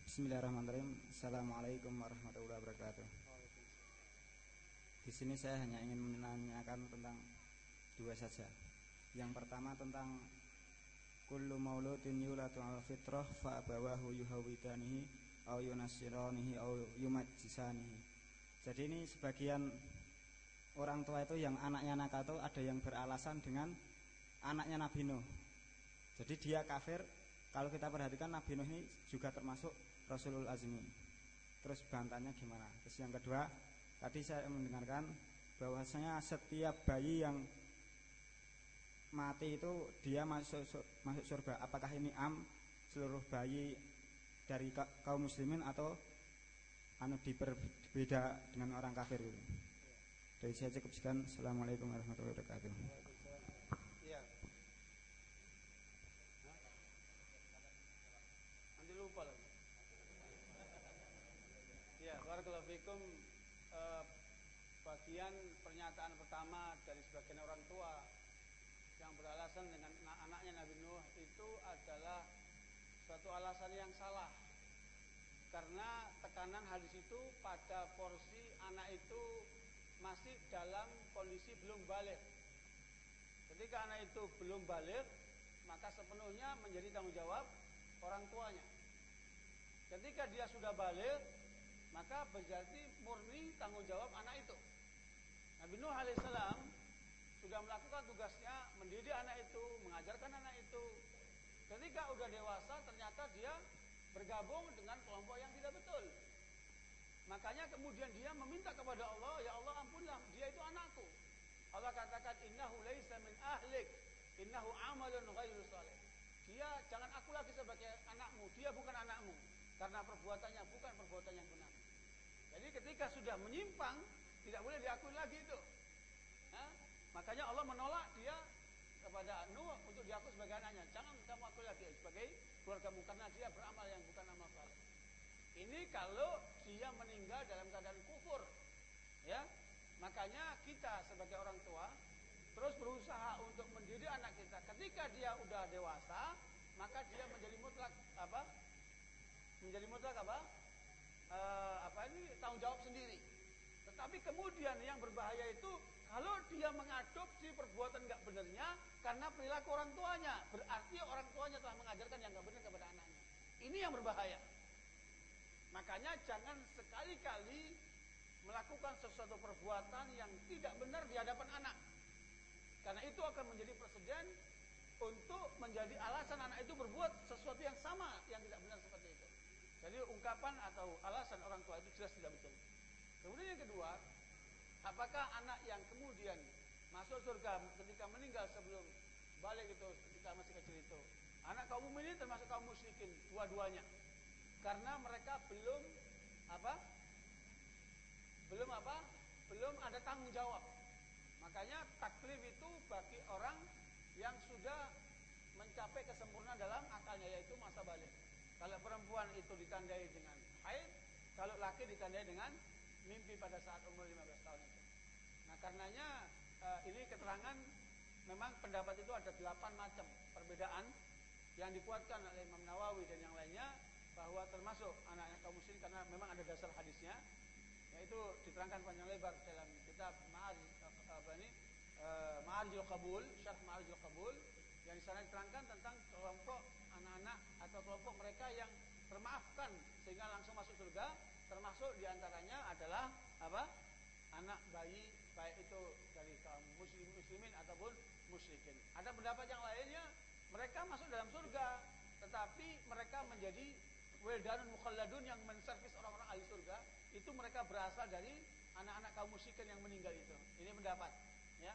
Bismillahirrahmanirrahim. Assalamualaikum warahmatullahi wabarakatuh di sini saya hanya ingin menanyakan tentang dua saja. Yang pertama tentang kullu mauludin yulatu al fitrah fa abawahu yuhawidanihi au yunasiranihi au yumajjisanihi. Jadi ini sebagian orang tua itu yang anaknya nakal itu ada yang beralasan dengan anaknya Nabi Nuh. Jadi dia kafir. Kalau kita perhatikan Nabi Nuh ini juga termasuk Rasulul Azmi. Terus bantahnya gimana? Terus yang kedua, Tadi saya mendengarkan bahwasanya setiap bayi yang mati itu dia masuk masuk surga. Apakah ini am seluruh bayi dari kaum muslimin atau anu diperbeda dengan orang kafir itu? Dari saya cukup sekian. Assalamualaikum warahmatullahi wabarakatuh. Iya. Nanti lupa lagi. Ya, fikum sebagian pernyataan pertama dari sebagian orang tua yang beralasan dengan anak-anaknya Nabi Nuh itu adalah suatu alasan yang salah karena tekanan hadis itu pada porsi anak itu masih dalam kondisi belum balik. Ketika anak itu belum balik, maka sepenuhnya menjadi tanggung jawab orang tuanya. Ketika dia sudah balik, maka berarti murni tanggung jawab anak itu. Nabi Nuh alaihissalam sudah melakukan tugasnya mendidik anak itu, mengajarkan anak itu. Ketika udah dewasa, ternyata dia bergabung dengan kelompok yang tidak betul. Makanya kemudian dia meminta kepada Allah, ya Allah ampunlah, dia itu anakku. Allah katakan innahu laisa min ahlik, innahu amalun ghairu saleh. Dia jangan aku lagi sebagai anakmu, dia bukan anakmu karena perbuatannya bukan perbuatan yang benar. Jadi ketika sudah menyimpang, tidak boleh diakui lagi itu. Makanya Allah menolak dia kepada Nuh untuk diakui sebagai anaknya. Jangan kamu akui lagi sebagai keluargamu karena dia beramal yang bukan amal saleh. Ini kalau dia meninggal dalam keadaan kufur. Ya. Makanya kita sebagai orang tua terus berusaha untuk mendidik anak kita. Ketika dia udah dewasa, maka dia menjadi mutlak apa? Menjadi mutlak apa? E, apa ini tanggung jawab sendiri. Tetapi kemudian yang berbahaya itu kalau dia mengadopsi perbuatan nggak benernya karena perilaku orang tuanya, berarti orang tuanya telah mengajarkan yang nggak benar kepada anaknya. Ini yang berbahaya. Makanya jangan sekali-kali melakukan sesuatu perbuatan yang tidak benar di hadapan anak. Karena itu akan menjadi presiden untuk menjadi alasan anak itu berbuat sesuatu yang sama yang tidak benar seperti itu. Jadi ungkapan atau alasan orang tua itu jelas tidak betul. Kemudian yang kedua, apakah anak yang kemudian masuk surga ketika meninggal sebelum balik itu ketika masih kecil itu, anak kaum ini termasuk kaum musyrikin dua-duanya karena mereka belum apa? Belum apa? Belum ada tanggung jawab. Makanya taklif itu bagi orang yang sudah mencapai kesempurnaan dalam akalnya yaitu masa balik. Kalau perempuan itu ditandai dengan haid, kalau laki ditandai dengan mimpi pada saat umur 15 tahun itu. Nah, karenanya eh, ini keterangan memang pendapat itu ada delapan macam perbedaan yang dikuatkan oleh Imam Nawawi dan yang lainnya bahwa termasuk anak-anak kaum muslim karena memang ada dasar hadisnya yaitu diterangkan panjang lebar dalam kitab Ma'arij apa ini uh, Ma'arijul Qabul Syarh yang di sana diterangkan tentang kelompok anak-anak atau kelompok mereka yang termaafkan sehingga langsung masuk surga termasuk di antaranya adalah apa anak bayi baik itu dari kaum muslim muslimin ataupun musyrikin ada pendapat yang lainnya mereka masuk dalam surga tetapi mereka menjadi Wildanun mukhalladun yang menservis orang-orang ahli surga itu mereka berasal dari anak-anak kaum musyrikin yang meninggal itu. Ini pendapat, ya.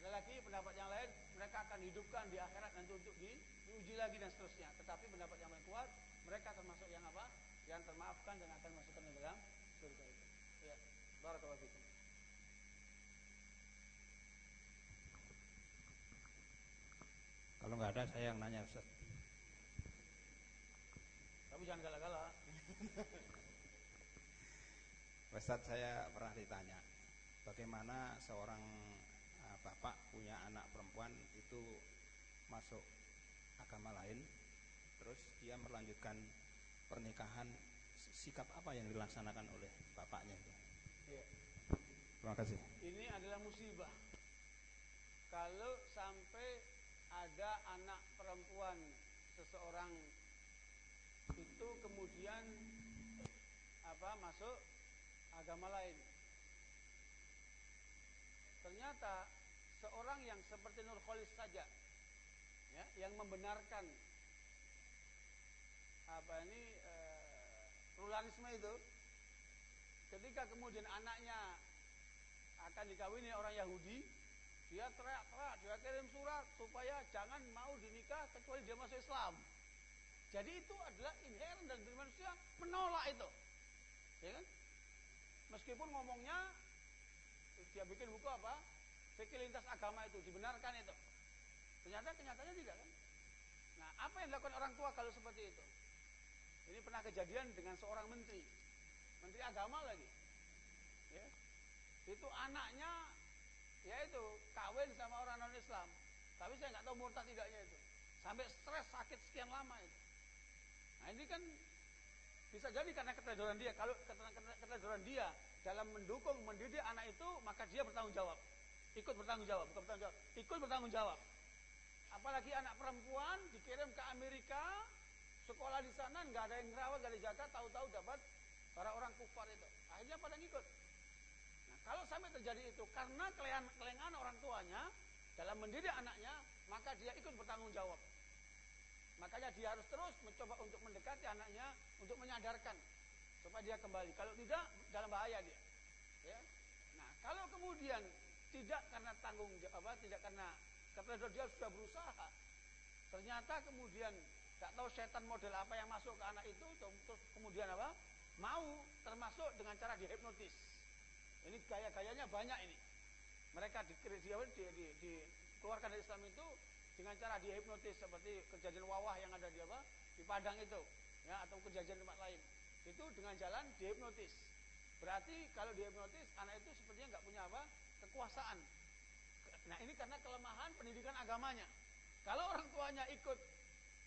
Ada lagi pendapat yang lain, mereka akan hidupkan di akhirat nanti untuk di, diuji lagi dan seterusnya. Tetapi pendapat yang paling kuat, mereka termasuk yang apa? Yang termaafkan dan akan masukkan ke dalam surga itu. Ya. Barakallahu fikum. Kalau nggak ada saya yang nanya Ustaz. Tapi jangan galak-galak. Ustaz saya pernah ditanya bagaimana seorang uh, bapak punya anak perempuan itu masuk agama lain terus dia melanjutkan pernikahan sikap apa yang dilaksanakan oleh bapaknya itu ya. terima kasih ini adalah musibah kalau sampai ada anak perempuan seseorang itu kemudian apa masuk agama lain. Ternyata seorang yang seperti Nur Khalis saja ya, yang membenarkan apa ini e, pluralisme itu ketika kemudian anaknya akan dikawini orang Yahudi dia teriak-teriak dia kirim surat supaya jangan mau dinikah kecuali dia masuk Islam jadi itu adalah inherent dalam diri manusia menolak itu. Ya kan? Meskipun ngomongnya dia bikin buku apa? Fikih agama itu dibenarkan itu. Ternyata kenyataannya tidak kan? Nah, apa yang dilakukan orang tua kalau seperti itu? Ini pernah kejadian dengan seorang menteri. Menteri agama lagi. Ya. itu anaknya ya itu kawin sama orang non Islam tapi saya nggak tahu murtad tidaknya itu. Sampai stres sakit sekian lama itu. Nah ini kan bisa jadi karena keteledoran dia. Kalau keteledoran dia dalam mendukung mendidik anak itu maka dia bertanggung jawab. Ikut bertanggung jawab bukan bertanggung jawab. Ikut bertanggung jawab. Apalagi anak perempuan dikirim ke Amerika sekolah di sana nggak ada yang ngerawat nggak ada jaga tahu-tahu dapat para orang kufar itu akhirnya pada ngikut kalau sampai terjadi itu karena kelengahan orang tuanya dalam mendidik anaknya, maka dia ikut bertanggung jawab. Makanya dia harus terus mencoba untuk mendekati anaknya untuk menyadarkan supaya dia kembali. Kalau tidak dalam bahaya dia. Ya. Nah, kalau kemudian tidak karena tanggung jawab, tidak karena kata dia sudah berusaha, ternyata kemudian tidak tahu setan model apa yang masuk ke anak itu, terus kemudian apa? Mau termasuk dengan cara dihipnotis ini gaya-gayanya banyak ini. Mereka di, di, di, dari Islam itu dengan cara dihipnotis seperti kejadian wawah yang ada di apa di Padang itu, ya atau kejadian tempat lain. Itu dengan jalan dihipnotis. Berarti kalau dihipnotis anak itu sepertinya nggak punya apa kekuasaan. Nah ini karena kelemahan pendidikan agamanya. Kalau orang tuanya ikut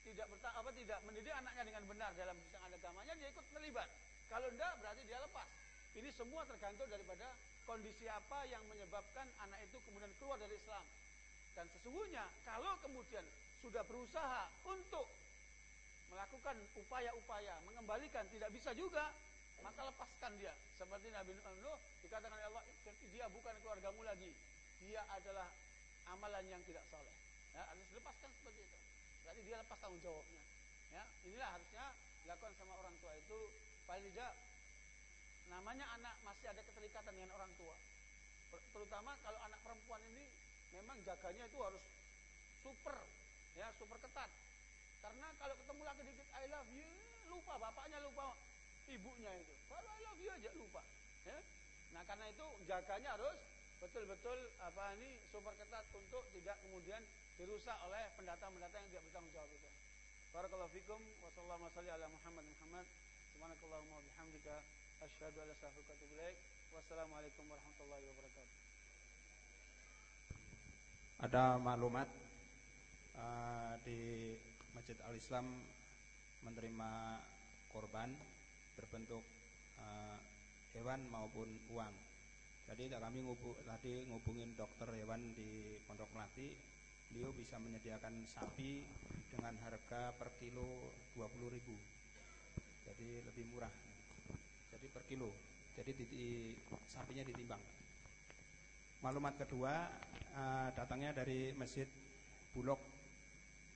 tidak berta apa tidak mendidik anaknya dengan benar dalam pendidikan agamanya dia ikut terlibat. Kalau enggak berarti dia lepas. Ini semua tergantung daripada kondisi apa yang menyebabkan anak itu kemudian keluar dari Islam. Dan sesungguhnya kalau kemudian sudah berusaha untuk melakukan upaya-upaya mengembalikan tidak bisa juga, maka lepaskan dia. Seperti Nabi Nuh dikatakan oleh Allah, dia bukan keluargamu lagi. Dia adalah amalan yang tidak soleh. Ya, harus lepaskan seperti itu. Berarti dia lepas tanggung jawabnya. Ya, inilah harusnya dilakukan sama orang tua itu. Paling tidak namanya anak masih ada keterikatan dengan orang tua. Terutama kalau anak perempuan ini memang jaganya itu harus super ya super ketat. Karena kalau ketemu lagi dikit I love you lupa bapaknya lupa ibunya itu. Kalau I love you aja lupa ya. Nah karena itu jaganya harus betul-betul apa ini super ketat untuk tidak kemudian dirusak oleh pendatang-pendatang yang tidak bertanggung jawab itu. Barakallahu fikum wa sallallahu ala Muhammad Muhammad subhanakallahumma bihamdika Asyhadu an la ilaha illa Wassalamualaikum warahmatullahi wabarakatuh. Ada maklumat uh, di Masjid Al Islam menerima korban berbentuk uh, hewan maupun uang. Jadi kami ngubu, tadi ngubungin dokter hewan di Pondok Melati, beliau bisa menyediakan sapi dengan harga per kilo 20.000. Jadi lebih murah jadi per kilo. Jadi di, di, sapinya ditimbang. Maklumat kedua uh, datangnya dari Masjid Bulog.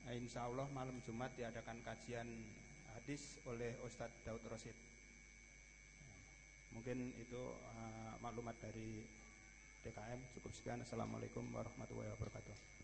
Uh, insya Allah malam Jumat diadakan kajian hadis oleh Ustadz Daud Rosid. Mungkin itu uh, maklumat dari DKM. Cukup sekian. Assalamualaikum warahmatullahi wabarakatuh.